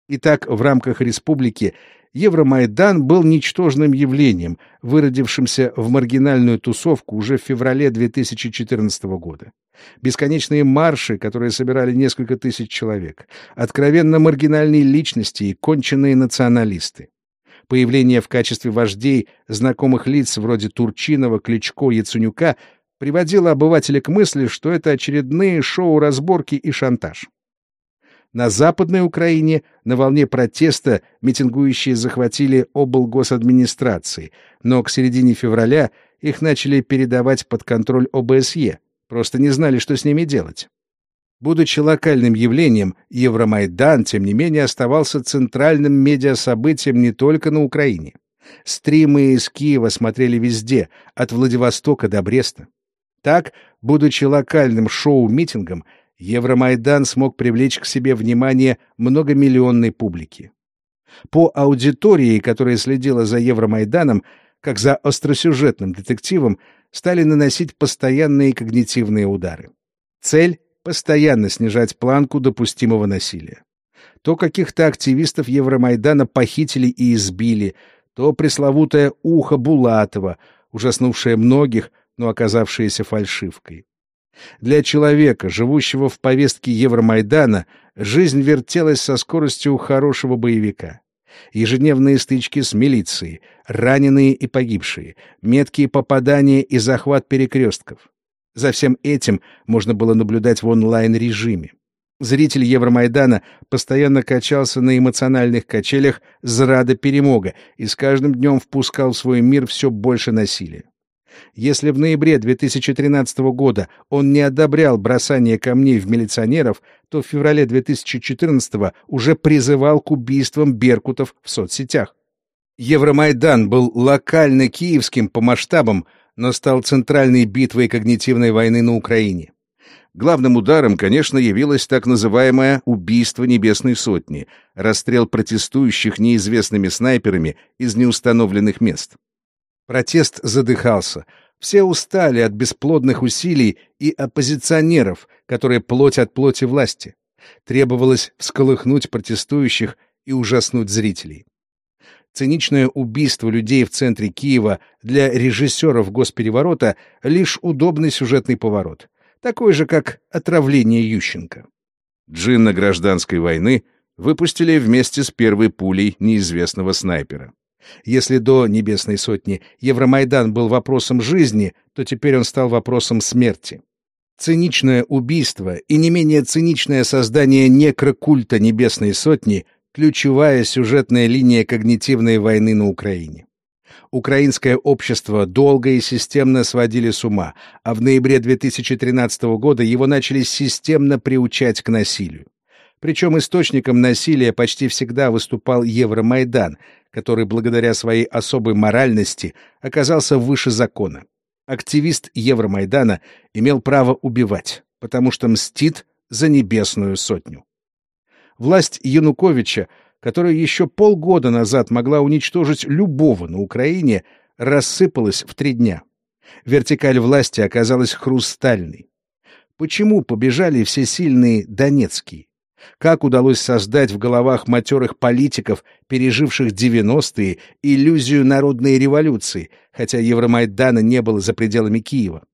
Итак, в рамках республики Евромайдан был ничтожным явлением, выродившимся в маргинальную тусовку уже в феврале 2014 года. Бесконечные марши, которые собирали несколько тысяч человек, откровенно маргинальные личности и конченые националисты. Появление в качестве вождей знакомых лиц вроде Турчинова, Кличко, Яценюка приводило обывателя к мысли, что это очередные шоу-разборки и шантаж. На Западной Украине на волне протеста митингующие захватили облгосадминистрации, но к середине февраля их начали передавать под контроль ОБСЕ, просто не знали, что с ними делать. Будучи локальным явлением, Евромайдан, тем не менее, оставался центральным медиасобытием не только на Украине. Стримы из Киева смотрели везде, от Владивостока до Бреста. Так, будучи локальным шоу-митингом, Евромайдан смог привлечь к себе внимание многомиллионной публики. По аудитории, которая следила за Евромайданом, как за остросюжетным детективом, стали наносить постоянные когнитивные удары. Цель — постоянно снижать планку допустимого насилия. То каких-то активистов Евромайдана похитили и избили, то пресловутое ухо Булатова, ужаснувшее многих, но оказавшееся фальшивкой. Для человека, живущего в повестке Евромайдана, жизнь вертелась со скоростью хорошего боевика. Ежедневные стычки с милицией, раненые и погибшие, меткие попадания и захват перекрестков. За всем этим можно было наблюдать в онлайн-режиме. Зритель Евромайдана постоянно качался на эмоциональных качелях зрада перемога и с каждым днем впускал в свой мир все больше насилия. Если в ноябре 2013 года он не одобрял бросание камней в милиционеров, то в феврале 2014 уже призывал к убийствам беркутов в соцсетях. Евромайдан был локально киевским по масштабам, но стал центральной битвой когнитивной войны на Украине. Главным ударом, конечно, явилось так называемое «убийство Небесной Сотни», расстрел протестующих неизвестными снайперами из неустановленных мест. Протест задыхался. Все устали от бесплодных усилий и оппозиционеров, которые плоть от плоти власти. Требовалось всколыхнуть протестующих и ужаснуть зрителей. Циничное убийство людей в центре Киева для режиссеров госпереворота — лишь удобный сюжетный поворот — такой же, как отравление Ющенко. Джинна гражданской войны выпустили вместе с первой пулей неизвестного снайпера. Если до «Небесной сотни» Евромайдан был вопросом жизни, то теперь он стал вопросом смерти. Циничное убийство и не менее циничное создание некрокульта Небесной сотни — ключевая сюжетная линия когнитивной войны на Украине. Украинское общество долго и системно сводили с ума, а в ноябре 2013 года его начали системно приучать к насилию. Причем источником насилия почти всегда выступал Евромайдан, который благодаря своей особой моральности оказался выше закона. Активист Евромайдана имел право убивать, потому что мстит за небесную сотню. Власть Януковича которая еще полгода назад могла уничтожить любого на Украине, рассыпалась в три дня. Вертикаль власти оказалась хрустальной. Почему побежали все сильные донецкие? Как удалось создать в головах матерых политиков, переживших 90-е, иллюзию народной революции, хотя Евромайдана не было за пределами Киева?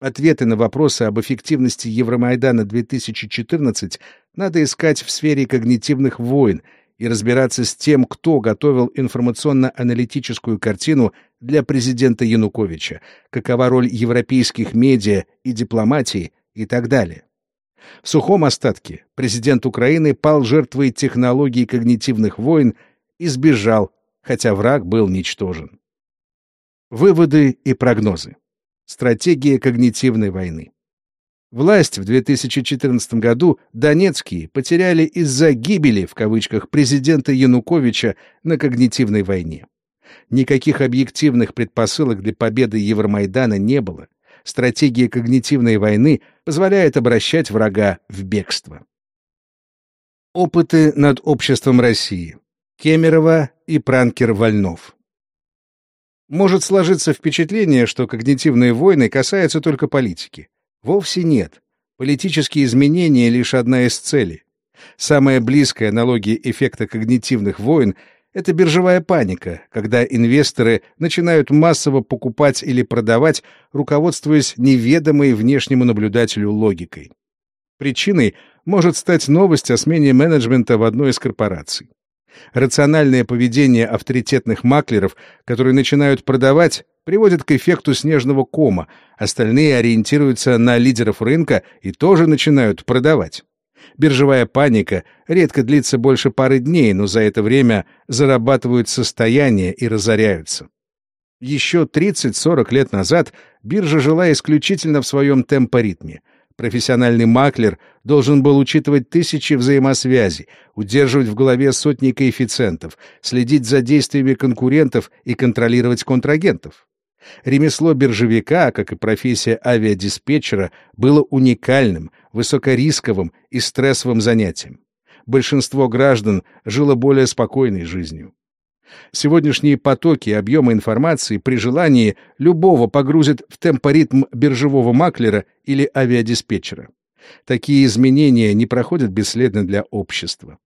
Ответы на вопросы об эффективности Евромайдана 2014 надо искать в сфере когнитивных войн и разбираться с тем, кто готовил информационно-аналитическую картину для президента Януковича, какова роль европейских медиа и дипломатии и так далее. В сухом остатке президент Украины пал жертвой технологий когнитивных войн и сбежал, хотя враг был ничтожен. Выводы и прогнозы. Стратегия когнитивной войны. Власть в 2014 году донецкие потеряли из-за «гибели» в кавычках президента Януковича на когнитивной войне. Никаких объективных предпосылок для победы Евромайдана не было. Стратегия когнитивной войны позволяет обращать врага в бегство. Опыты над обществом России. Кемерова и Пранкер-Вольнов. Может сложиться впечатление, что когнитивные войны касаются только политики. Вовсе нет. Политические изменения — лишь одна из целей. Самая близкая аналогия эффекта когнитивных войн — это биржевая паника, когда инвесторы начинают массово покупать или продавать, руководствуясь неведомой внешнему наблюдателю логикой. Причиной может стать новость о смене менеджмента в одной из корпораций. Рациональное поведение авторитетных маклеров, которые начинают продавать, приводит к эффекту снежного кома, остальные ориентируются на лидеров рынка и тоже начинают продавать. Биржевая паника редко длится больше пары дней, но за это время зарабатывают состояние и разоряются. Еще 30-40 лет назад биржа жила исключительно в своем темпоритме — Профессиональный маклер должен был учитывать тысячи взаимосвязей, удерживать в голове сотни коэффициентов, следить за действиями конкурентов и контролировать контрагентов. Ремесло биржевика, как и профессия авиадиспетчера, было уникальным, высокорисковым и стрессовым занятием. Большинство граждан жило более спокойной жизнью. Сегодняшние потоки объема информации при желании любого погрузят в темпоритм биржевого маклера или авиадиспетчера. Такие изменения не проходят бесследно для общества.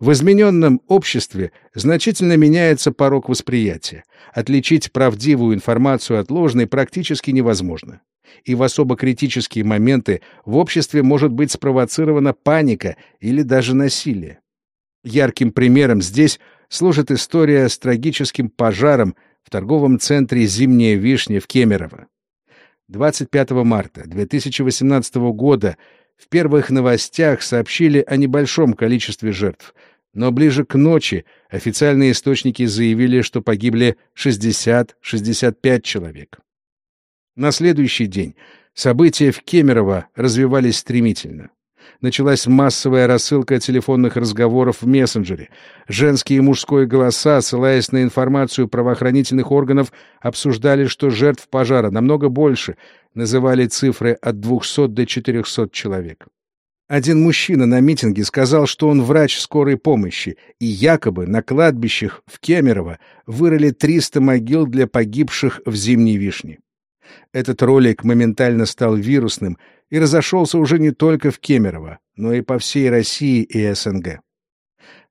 В измененном обществе значительно меняется порог восприятия. Отличить правдивую информацию от ложной практически невозможно. И в особо критические моменты в обществе может быть спровоцирована паника или даже насилие. Ярким примером здесь служит история с трагическим пожаром в торговом центре «Зимняя вишня» в Кемерово. 25 марта 2018 года в первых новостях сообщили о небольшом количестве жертв, но ближе к ночи официальные источники заявили, что погибли 60-65 человек. На следующий день события в Кемерово развивались стремительно. Началась массовая рассылка телефонных разговоров в мессенджере. Женские и мужские голоса, ссылаясь на информацию правоохранительных органов, обсуждали, что жертв пожара намного больше, называли цифры от 200 до 400 человек. Один мужчина на митинге сказал, что он врач скорой помощи, и якобы на кладбищах в Кемерово вырыли 300 могил для погибших в зимней вишне. Этот ролик моментально стал вирусным и разошелся уже не только в Кемерово, но и по всей России и СНГ.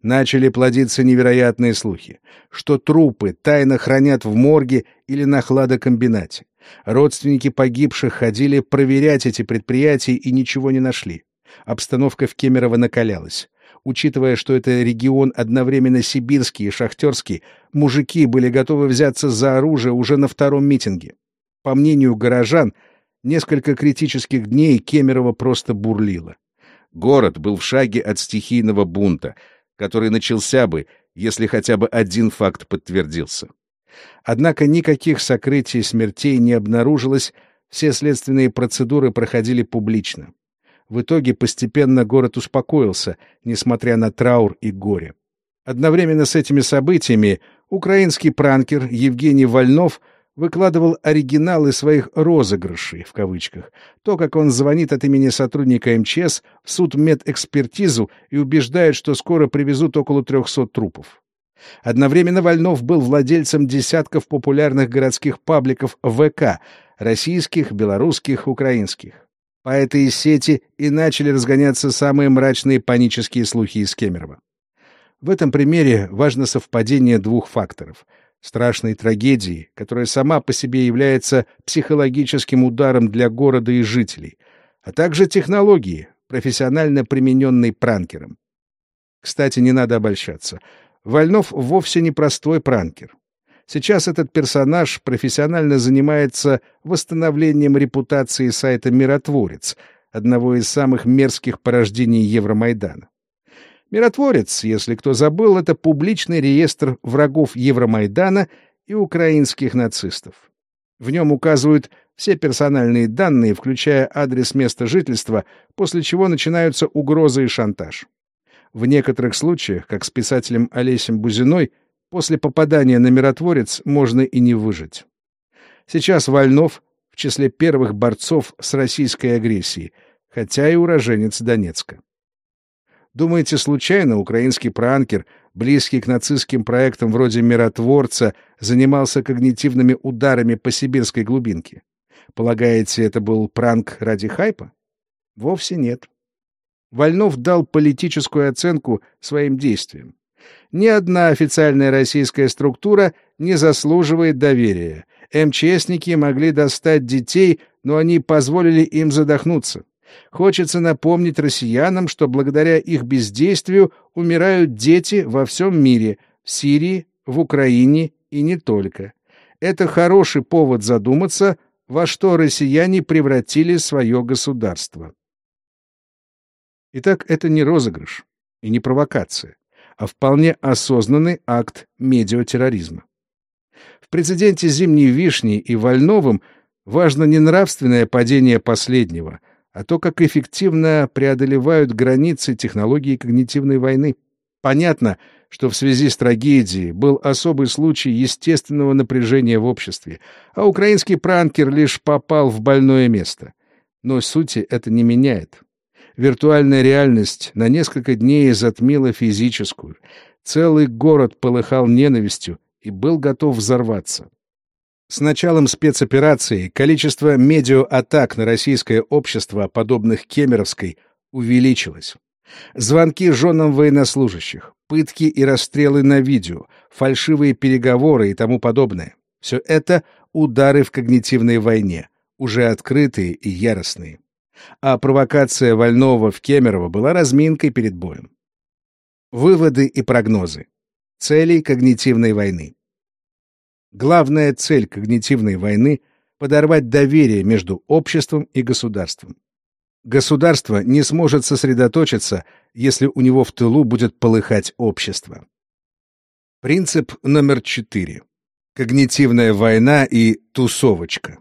Начали плодиться невероятные слухи, что трупы тайно хранят в морге или на хладокомбинате. Родственники погибших ходили проверять эти предприятия и ничего не нашли. Обстановка в Кемерово накалялась. Учитывая, что это регион одновременно сибирский и шахтерский, мужики были готовы взяться за оружие уже на втором митинге. По мнению горожан, несколько критических дней Кемерово просто бурлило. Город был в шаге от стихийного бунта, который начался бы, если хотя бы один факт подтвердился. Однако никаких сокрытий смертей не обнаружилось, все следственные процедуры проходили публично. В итоге постепенно город успокоился, несмотря на траур и горе. Одновременно с этими событиями украинский пранкер Евгений Вольнов — выкладывал оригиналы своих «розыгрышей», в кавычках, то, как он звонит от имени сотрудника МЧС в суд медэкспертизу и убеждает, что скоро привезут около 300 трупов. Одновременно Вольнов был владельцем десятков популярных городских пабликов ВК — российских, белорусских, украинских. По этой сети и начали разгоняться самые мрачные панические слухи из Кемерово. В этом примере важно совпадение двух факторов — страшной трагедии, которая сама по себе является психологическим ударом для города и жителей, а также технологии, профессионально примененной пранкером. Кстати, не надо обольщаться. Вольнов вовсе не простой пранкер. Сейчас этот персонаж профессионально занимается восстановлением репутации сайта «Миротворец», одного из самых мерзких порождений Евромайдана. Миротворец, если кто забыл, это публичный реестр врагов Евромайдана и украинских нацистов. В нем указывают все персональные данные, включая адрес места жительства, после чего начинаются угрозы и шантаж. В некоторых случаях, как с писателем Олесем Бузиной, после попадания на миротворец можно и не выжить. Сейчас Вольнов в числе первых борцов с российской агрессией, хотя и уроженец Донецка. Думаете, случайно украинский пранкер, близкий к нацистским проектам вроде «Миротворца», занимался когнитивными ударами по сибирской глубинке? Полагаете, это был пранк ради хайпа? Вовсе нет. Вольнов дал политическую оценку своим действиям. Ни одна официальная российская структура не заслуживает доверия. МЧСники могли достать детей, но они позволили им задохнуться. Хочется напомнить россиянам, что благодаря их бездействию умирают дети во всем мире, в Сирии, в Украине и не только. Это хороший повод задуматься, во что россияне превратили свое государство. Итак, это не розыгрыш и не провокация, а вполне осознанный акт медиатерроризма. В прецеденте «Зимней вишни» и Вольновым важно не нравственное падение последнего, а то, как эффективно преодолевают границы технологии когнитивной войны. Понятно, что в связи с трагедией был особый случай естественного напряжения в обществе, а украинский пранкер лишь попал в больное место. Но сути это не меняет. Виртуальная реальность на несколько дней затмила физическую. Целый город полыхал ненавистью и был готов взорваться. С началом спецоперации количество медиа-атак на российское общество, подобных Кемеровской, увеличилось. Звонки женам военнослужащих, пытки и расстрелы на видео, фальшивые переговоры и тому подобное. Все это удары в когнитивной войне, уже открытые и яростные. А провокация Вольнова в Кемерово была разминкой перед боем. Выводы и прогнозы. Цели когнитивной войны. Главная цель когнитивной войны — подорвать доверие между обществом и государством. Государство не сможет сосредоточиться, если у него в тылу будет полыхать общество. Принцип номер четыре. Когнитивная война и тусовочка.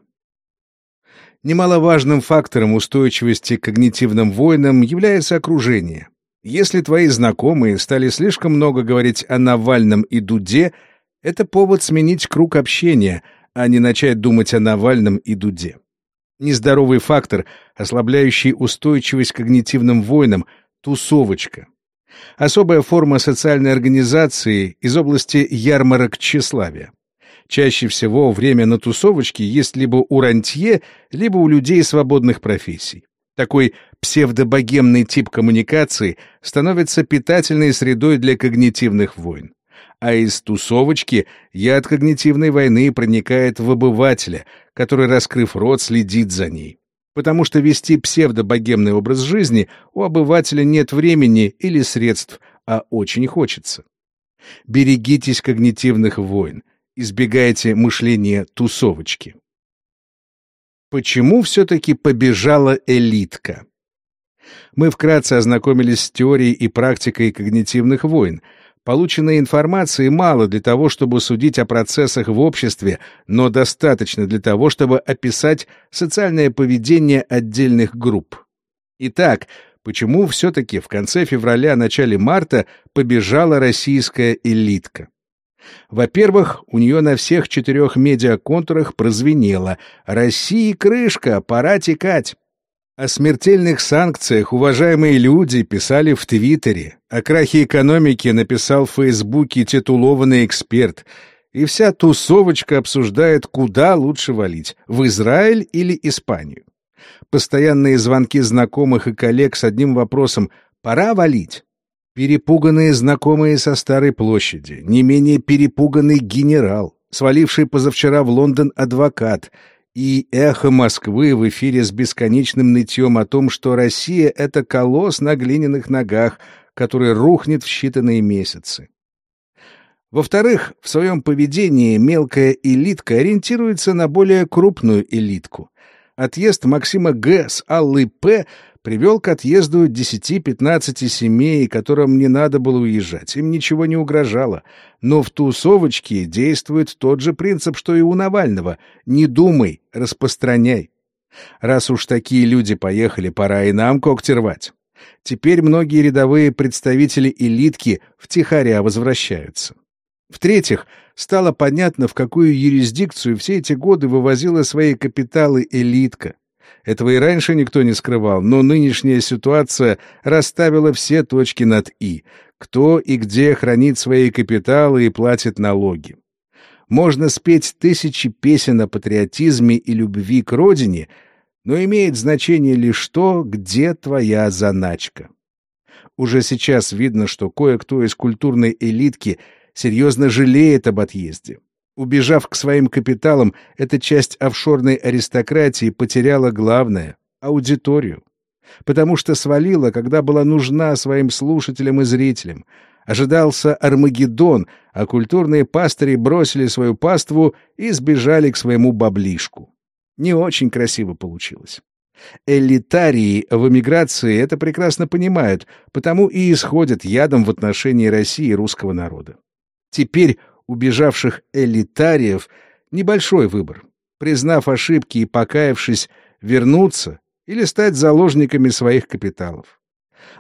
Немаловажным фактором устойчивости к когнитивным войнам является окружение. Если твои знакомые стали слишком много говорить о Навальном и Дуде, это повод сменить круг общения, а не начать думать о Навальном и Дуде. Нездоровый фактор, ослабляющий устойчивость к когнитивным войнам — тусовочка. Особая форма социальной организации из области ярмарок тщеславия. Чаще всего время на тусовочке есть либо у рантье, либо у людей свободных профессий. Такой псевдобогемный тип коммуникации становится питательной средой для когнитивных войн. А из тусовочки яд когнитивной войны проникает в обывателя, который, раскрыв рот, следит за ней. Потому что вести псевдобогемный образ жизни у обывателя нет времени или средств, а очень хочется. Берегитесь когнитивных войн, избегайте мышления тусовочки. Почему все-таки побежала элитка? Мы вкратце ознакомились с теорией и практикой когнитивных войн. Полученной информации мало для того, чтобы судить о процессах в обществе, но достаточно для того, чтобы описать социальное поведение отдельных групп. Итак, почему все-таки в конце февраля-начале марта побежала российская элитка? Во-первых, у нее на всех четырех медиаконтурах прозвенело «России крышка, пора текать». О смертельных санкциях уважаемые люди писали в Твиттере, о крахе экономики написал в Фейсбуке титулованный эксперт, и вся тусовочка обсуждает, куда лучше валить — в Израиль или Испанию. Постоянные звонки знакомых и коллег с одним вопросом «пора валить?» Перепуганные знакомые со Старой площади, не менее перепуганный генерал, сваливший позавчера в Лондон адвокат и эхо Москвы в эфире с бесконечным нытьем о том, что Россия — это колосс на глиняных ногах, который рухнет в считанные месяцы. Во-вторых, в своем поведении мелкая элитка ориентируется на более крупную элитку. Отъезд Максима Г. с Аллой П привел к отъезду 10-15 семей, которым не надо было уезжать, им ничего не угрожало. Но в тусовочке действует тот же принцип, что и у Навального. Не думай, распространяй. Раз уж такие люди поехали, пора и нам когти рвать. Теперь многие рядовые представители элитки втихаря возвращаются. В-третьих, стало понятно, в какую юрисдикцию все эти годы вывозила свои капиталы элитка. Этого и раньше никто не скрывал, но нынешняя ситуация расставила все точки над «и». Кто и где хранит свои капиталы и платит налоги. Можно спеть тысячи песен о патриотизме и любви к родине, но имеет значение лишь то, где твоя заначка. Уже сейчас видно, что кое-кто из культурной элитки серьезно жалеет об отъезде. Убежав к своим капиталам, эта часть офшорной аристократии потеряла главное — аудиторию. Потому что свалила, когда была нужна своим слушателям и зрителям. Ожидался Армагеддон, а культурные пастыри бросили свою паству и сбежали к своему баблишку. Не очень красиво получилось. Элитарии в эмиграции это прекрасно понимают, потому и исходят ядом в отношении России и русского народа. Теперь убежавших элитариев небольшой выбор. Признав ошибки и покаявшись, вернуться или стать заложниками своих капиталов.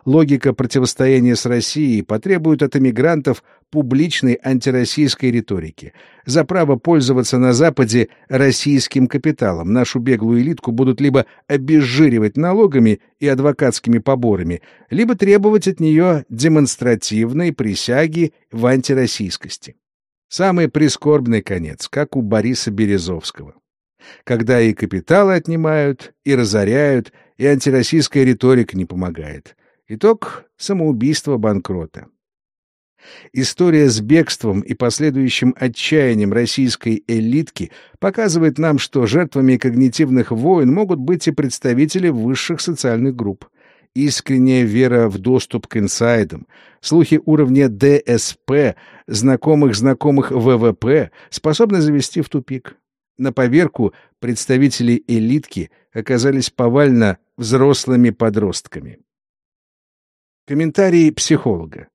Логика противостояния с Россией потребует от эмигрантов публичной антироссийской риторики. За право пользоваться на Западе российским капиталом нашу беглую элитку будут либо обезжиривать налогами и адвокатскими поборами, либо требовать от нее демонстративной присяги в антироссийскости. Самый прискорбный конец, как у Бориса Березовского. Когда и капиталы отнимают, и разоряют, и антироссийская риторика не помогает. Итог — самоубийство банкрота. История с бегством и последующим отчаянием российской элитки показывает нам, что жертвами когнитивных войн могут быть и представители высших социальных групп искренняя вера в доступ к инсайдам, слухи уровня ДСП, знакомых знакомых ВВП способны завести в тупик. На поверку представители элитки оказались повально взрослыми подростками. Комментарий психолога.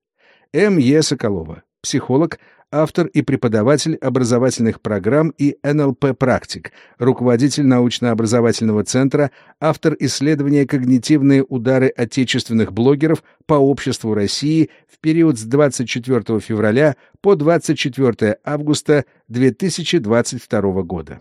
М. Е. Соколова, психолог, автор и преподаватель образовательных программ и НЛП-практик, руководитель научно-образовательного центра, автор исследования «Когнитивные удары отечественных блогеров по обществу России в период с 24 февраля по 24 августа 2022 года».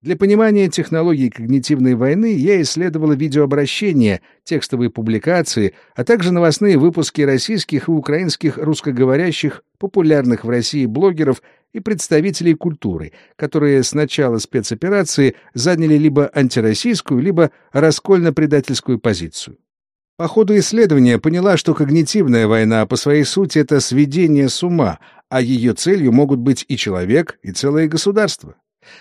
Для понимания технологий когнитивной войны я исследовала видеообращения, текстовые публикации, а также новостные выпуски российских и украинских русскоговорящих, популярных в России блогеров и представителей культуры, которые с начала спецоперации заняли либо антироссийскую, либо раскольно-предательскую позицию. По ходу исследования поняла, что когнитивная война по своей сути — это сведение с ума, а ее целью могут быть и человек, и целое государство.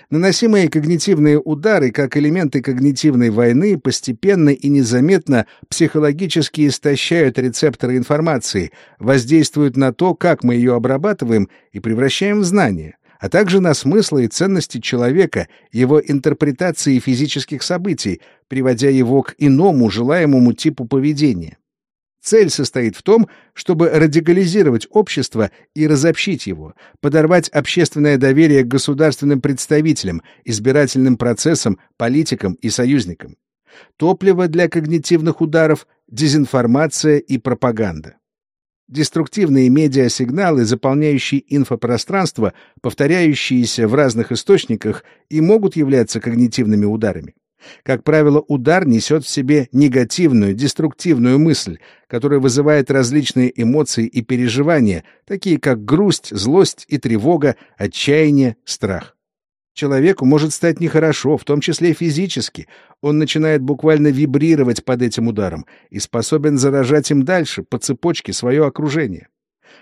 Наносимые когнитивные удары, как элементы когнитивной войны, постепенно и незаметно психологически истощают рецепторы информации, воздействуют на то, как мы ее обрабатываем и превращаем в знания, а также на смыслы и ценности человека, его интерпретации физических событий, приводя его к иному желаемому типу поведения. Цель состоит в том, чтобы радикализировать общество и разобщить его, подорвать общественное доверие к государственным представителям, избирательным процессам, политикам и союзникам. Топливо для когнитивных ударов — дезинформация и пропаганда. Деструктивные медиасигналы, заполняющие инфопространство, повторяющиеся в разных источниках, и могут являться когнитивными ударами. Как правило, удар несет в себе негативную, деструктивную мысль, которая вызывает различные эмоции и переживания, такие как грусть, злость и тревога, отчаяние, страх. Человеку может стать нехорошо, в том числе физически. Он начинает буквально вибрировать под этим ударом и способен заражать им дальше, по цепочке, свое окружение.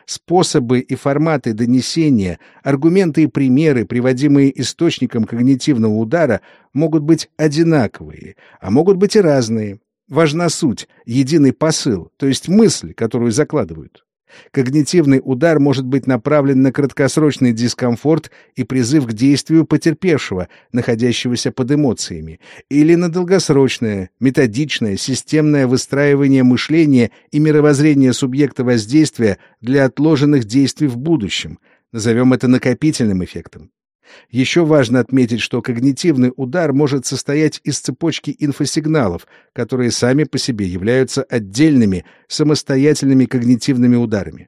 Способы и форматы донесения, аргументы и примеры, приводимые источником когнитивного удара, могут быть одинаковые, а могут быть и разные. Важна суть, единый посыл, то есть мысль, которую закладывают. Когнитивный удар может быть направлен на краткосрочный дискомфорт и призыв к действию потерпевшего, находящегося под эмоциями, или на долгосрочное, методичное, системное выстраивание мышления и мировоззрения субъекта воздействия для отложенных действий в будущем. Назовем это накопительным эффектом. Еще важно отметить, что когнитивный удар может состоять из цепочки инфосигналов, которые сами по себе являются отдельными, самостоятельными когнитивными ударами.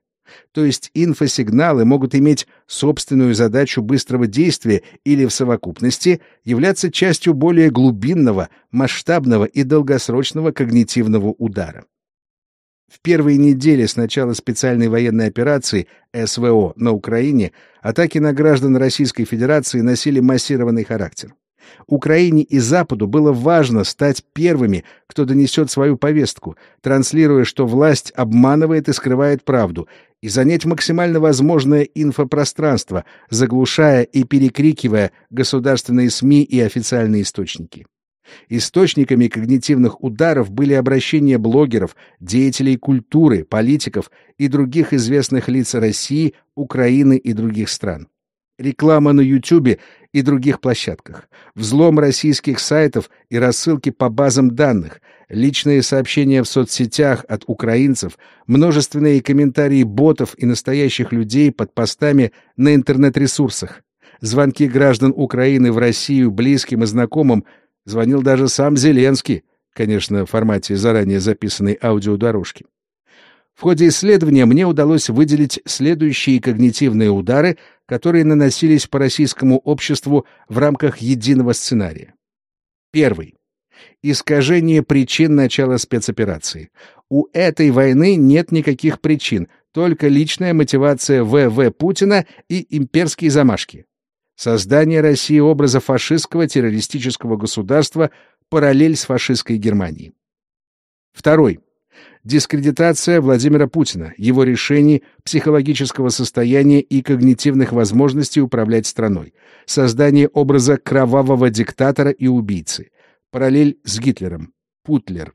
То есть инфосигналы могут иметь собственную задачу быстрого действия или в совокупности являться частью более глубинного, масштабного и долгосрочного когнитивного удара. В первые недели с начала специальной военной операции СВО на Украине атаки на граждан Российской Федерации носили массированный характер. Украине и Западу было важно стать первыми, кто донесет свою повестку, транслируя, что власть обманывает и скрывает правду, и занять максимально возможное инфопространство, заглушая и перекрикивая государственные СМИ и официальные источники. Источниками когнитивных ударов были обращения блогеров, деятелей культуры, политиков и других известных лиц России, Украины и других стран. Реклама на YouTube и других площадках, взлом российских сайтов и рассылки по базам данных, личные сообщения в соцсетях от украинцев, множественные комментарии ботов и настоящих людей под постами на интернет-ресурсах, звонки граждан Украины в Россию близким и знакомым Звонил даже сам Зеленский, конечно, в формате заранее записанной аудиодорожки. В ходе исследования мне удалось выделить следующие когнитивные удары, которые наносились по российскому обществу в рамках единого сценария. Первый. Искажение причин начала спецоперации. У этой войны нет никаких причин, только личная мотивация ВВ Путина и имперские замашки. Создание России образа фашистского террористического государства параллель с фашистской Германией. Второй. Дискредитация Владимира Путина, его решений, психологического состояния и когнитивных возможностей управлять страной. Создание образа кровавого диктатора и убийцы. Параллель с Гитлером. Путлер.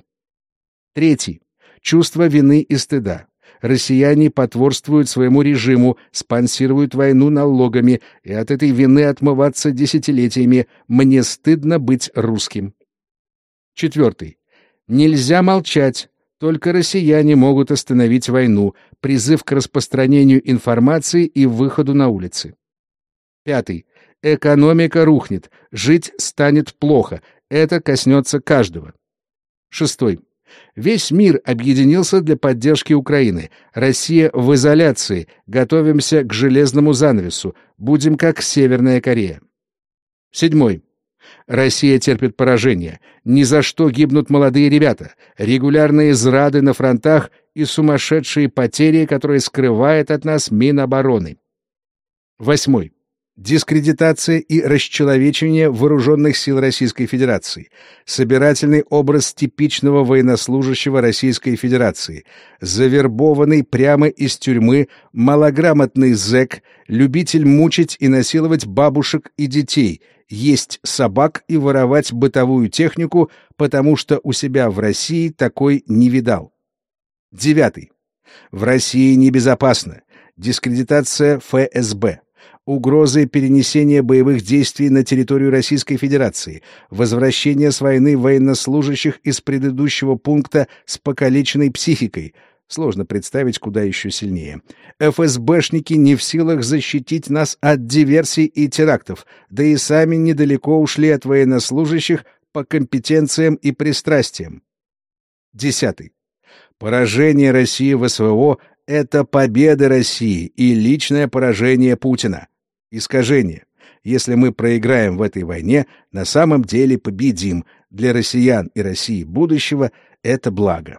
Третий. Чувство вины и стыда. Россияне потворствуют своему режиму, спонсируют войну налогами, и от этой вины отмываться десятилетиями. Мне стыдно быть русским. Четвертый. Нельзя молчать. Только россияне могут остановить войну, призыв к распространению информации и выходу на улицы. Пятый. Экономика рухнет, жить станет плохо, это коснется каждого. Шестой. Весь мир объединился для поддержки Украины. Россия в изоляции. Готовимся к железному занавесу. Будем как Северная Корея. Седьмой. Россия терпит поражение. Ни за что гибнут молодые ребята. Регулярные зрады на фронтах и сумасшедшие потери, которые скрывает от нас Минобороны. Восьмой. Дискредитация и расчеловечивание вооруженных сил Российской Федерации. Собирательный образ типичного военнослужащего Российской Федерации. Завербованный прямо из тюрьмы малограмотный зэк, любитель мучить и насиловать бабушек и детей, есть собак и воровать бытовую технику, потому что у себя в России такой не видал. Девятый. В России небезопасно. Дискредитация ФСБ угрозы перенесения боевых действий на территорию Российской Федерации, возвращение с войны военнослужащих из предыдущего пункта с покалеченной психикой. Сложно представить, куда еще сильнее. ФСБшники не в силах защитить нас от диверсий и терактов, да и сами недалеко ушли от военнослужащих по компетенциям и пристрастиям. Десятый. Поражение России в СВО — это победа России и личное поражение Путина искажение. Если мы проиграем в этой войне, на самом деле победим. Для россиян и России будущего это благо.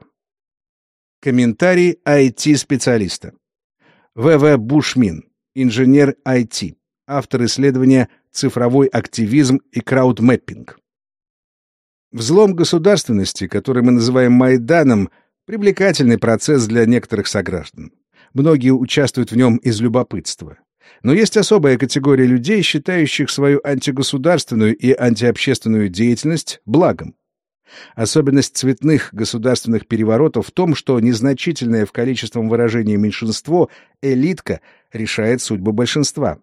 Комментарий IT-специалиста. В.В. Бушмин, инженер IT, автор исследования «Цифровой активизм и краудмэппинг». Взлом государственности, который мы называем Майданом, привлекательный процесс для некоторых сограждан. Многие участвуют в нем из любопытства. Но есть особая категория людей, считающих свою антигосударственную и антиобщественную деятельность благом. Особенность цветных государственных переворотов в том, что незначительное в количеством выражении меньшинство, элитка, решает судьбу большинства.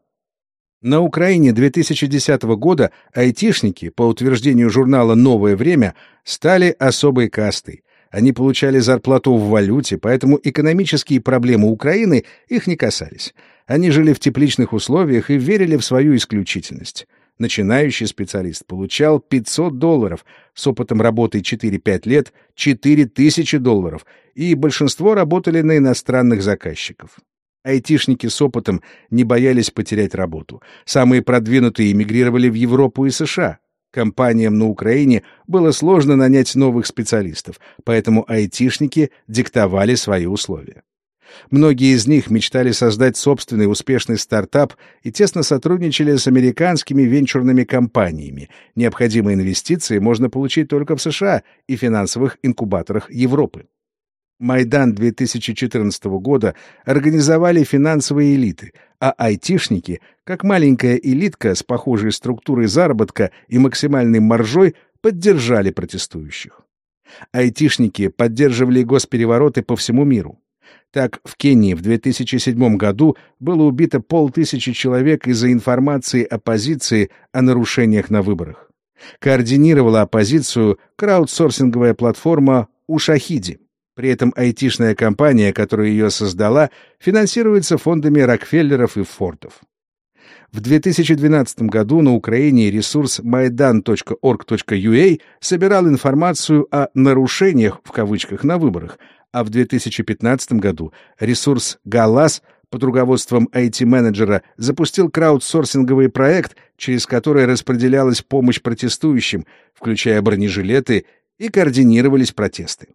На Украине 2010 года айтишники, по утверждению журнала «Новое время», стали особой кастой. Они получали зарплату в валюте, поэтому экономические проблемы Украины их не касались. Они жили в тепличных условиях и верили в свою исключительность. Начинающий специалист получал 500 долларов, с опытом работы 4-5 лет — 4000 долларов, и большинство работали на иностранных заказчиков. Айтишники с опытом не боялись потерять работу. Самые продвинутые эмигрировали в Европу и США. Компаниям на Украине было сложно нанять новых специалистов, поэтому айтишники диктовали свои условия. Многие из них мечтали создать собственный успешный стартап и тесно сотрудничали с американскими венчурными компаниями. Необходимые инвестиции можно получить только в США и финансовых инкубаторах Европы. Майдан 2014 года организовали финансовые элиты, а айтишники, как маленькая элитка с похожей структурой заработка и максимальной маржой, поддержали протестующих. Айтишники поддерживали госперевороты по всему миру. Так, в Кении в 2007 году было убито полтысячи человек из-за информации оппозиции о нарушениях на выборах. Координировала оппозицию краудсорсинговая платформа «Ушахиди». При этом айтишная компания, которая ее создала, финансируется фондами Рокфеллеров и Фордов. В 2012 году на Украине ресурс maidan.org.ua собирал информацию о «нарушениях» в кавычках на выборах, а в 2015 году ресурс «Галас» под руководством IT-менеджера запустил краудсорсинговый проект, через который распределялась помощь протестующим, включая бронежилеты, и координировались протесты.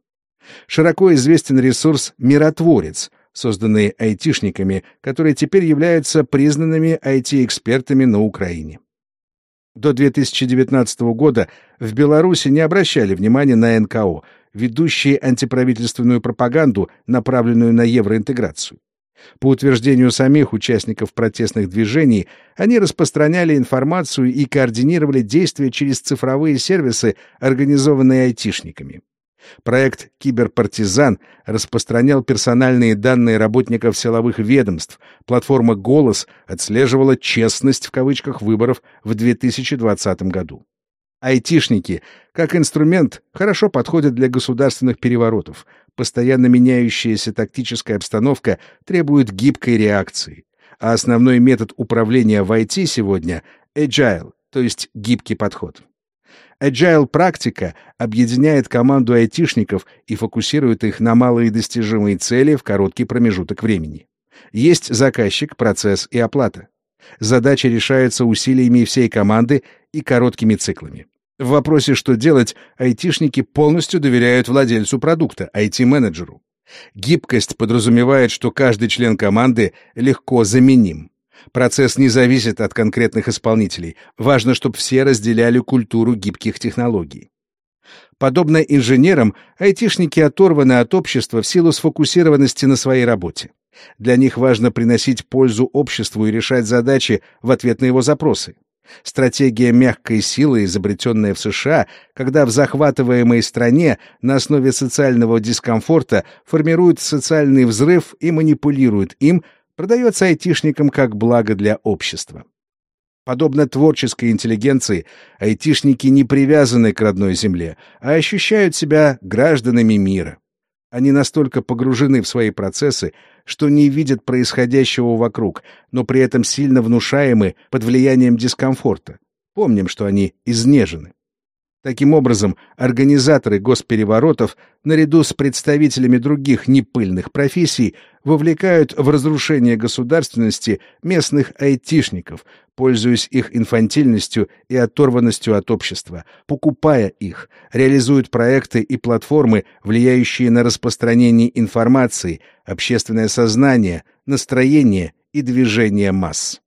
Широко известен ресурс «Миротворец», созданный айтишниками, которые теперь являются признанными IT-экспертами на Украине. До 2019 года в Беларуси не обращали внимания на НКО, ведущие антиправительственную пропаганду, направленную на евроинтеграцию. По утверждению самих участников протестных движений, они распространяли информацию и координировали действия через цифровые сервисы, организованные айтишниками. Проект «Киберпартизан» распространял персональные данные работников силовых ведомств. Платформа «Голос» отслеживала «честность» в кавычках выборов в 2020 году. Айтишники, как инструмент, хорошо подходят для государственных переворотов. Постоянно меняющаяся тактическая обстановка требует гибкой реакции. А основной метод управления в IT сегодня — agile, то есть гибкий подход. Agile практика объединяет команду айтишников и фокусирует их на малые достижимые цели в короткий промежуток времени. Есть заказчик, процесс и оплата. Задачи решаются усилиями всей команды и короткими циклами. В вопросе «что делать» айтишники полностью доверяют владельцу продукта, IT-менеджеру. Гибкость подразумевает, что каждый член команды легко заменим. Процесс не зависит от конкретных исполнителей. Важно, чтобы все разделяли культуру гибких технологий. Подобно инженерам, айтишники оторваны от общества в силу сфокусированности на своей работе. Для них важно приносить пользу обществу и решать задачи в ответ на его запросы. Стратегия мягкой силы, изобретенная в США, когда в захватываемой стране на основе социального дискомфорта формирует социальный взрыв и манипулирует им, продается айтишникам как благо для общества. Подобно творческой интеллигенции, айтишники не привязаны к родной земле, а ощущают себя гражданами мира. Они настолько погружены в свои процессы, что не видят происходящего вокруг, но при этом сильно внушаемы под влиянием дискомфорта. Помним, что они изнежены. Таким образом, организаторы госпереворотов, наряду с представителями других непыльных профессий, вовлекают в разрушение государственности местных айтишников, пользуясь их инфантильностью и оторванностью от общества, покупая их, реализуют проекты и платформы, влияющие на распространение информации, общественное сознание, настроение и движение масс.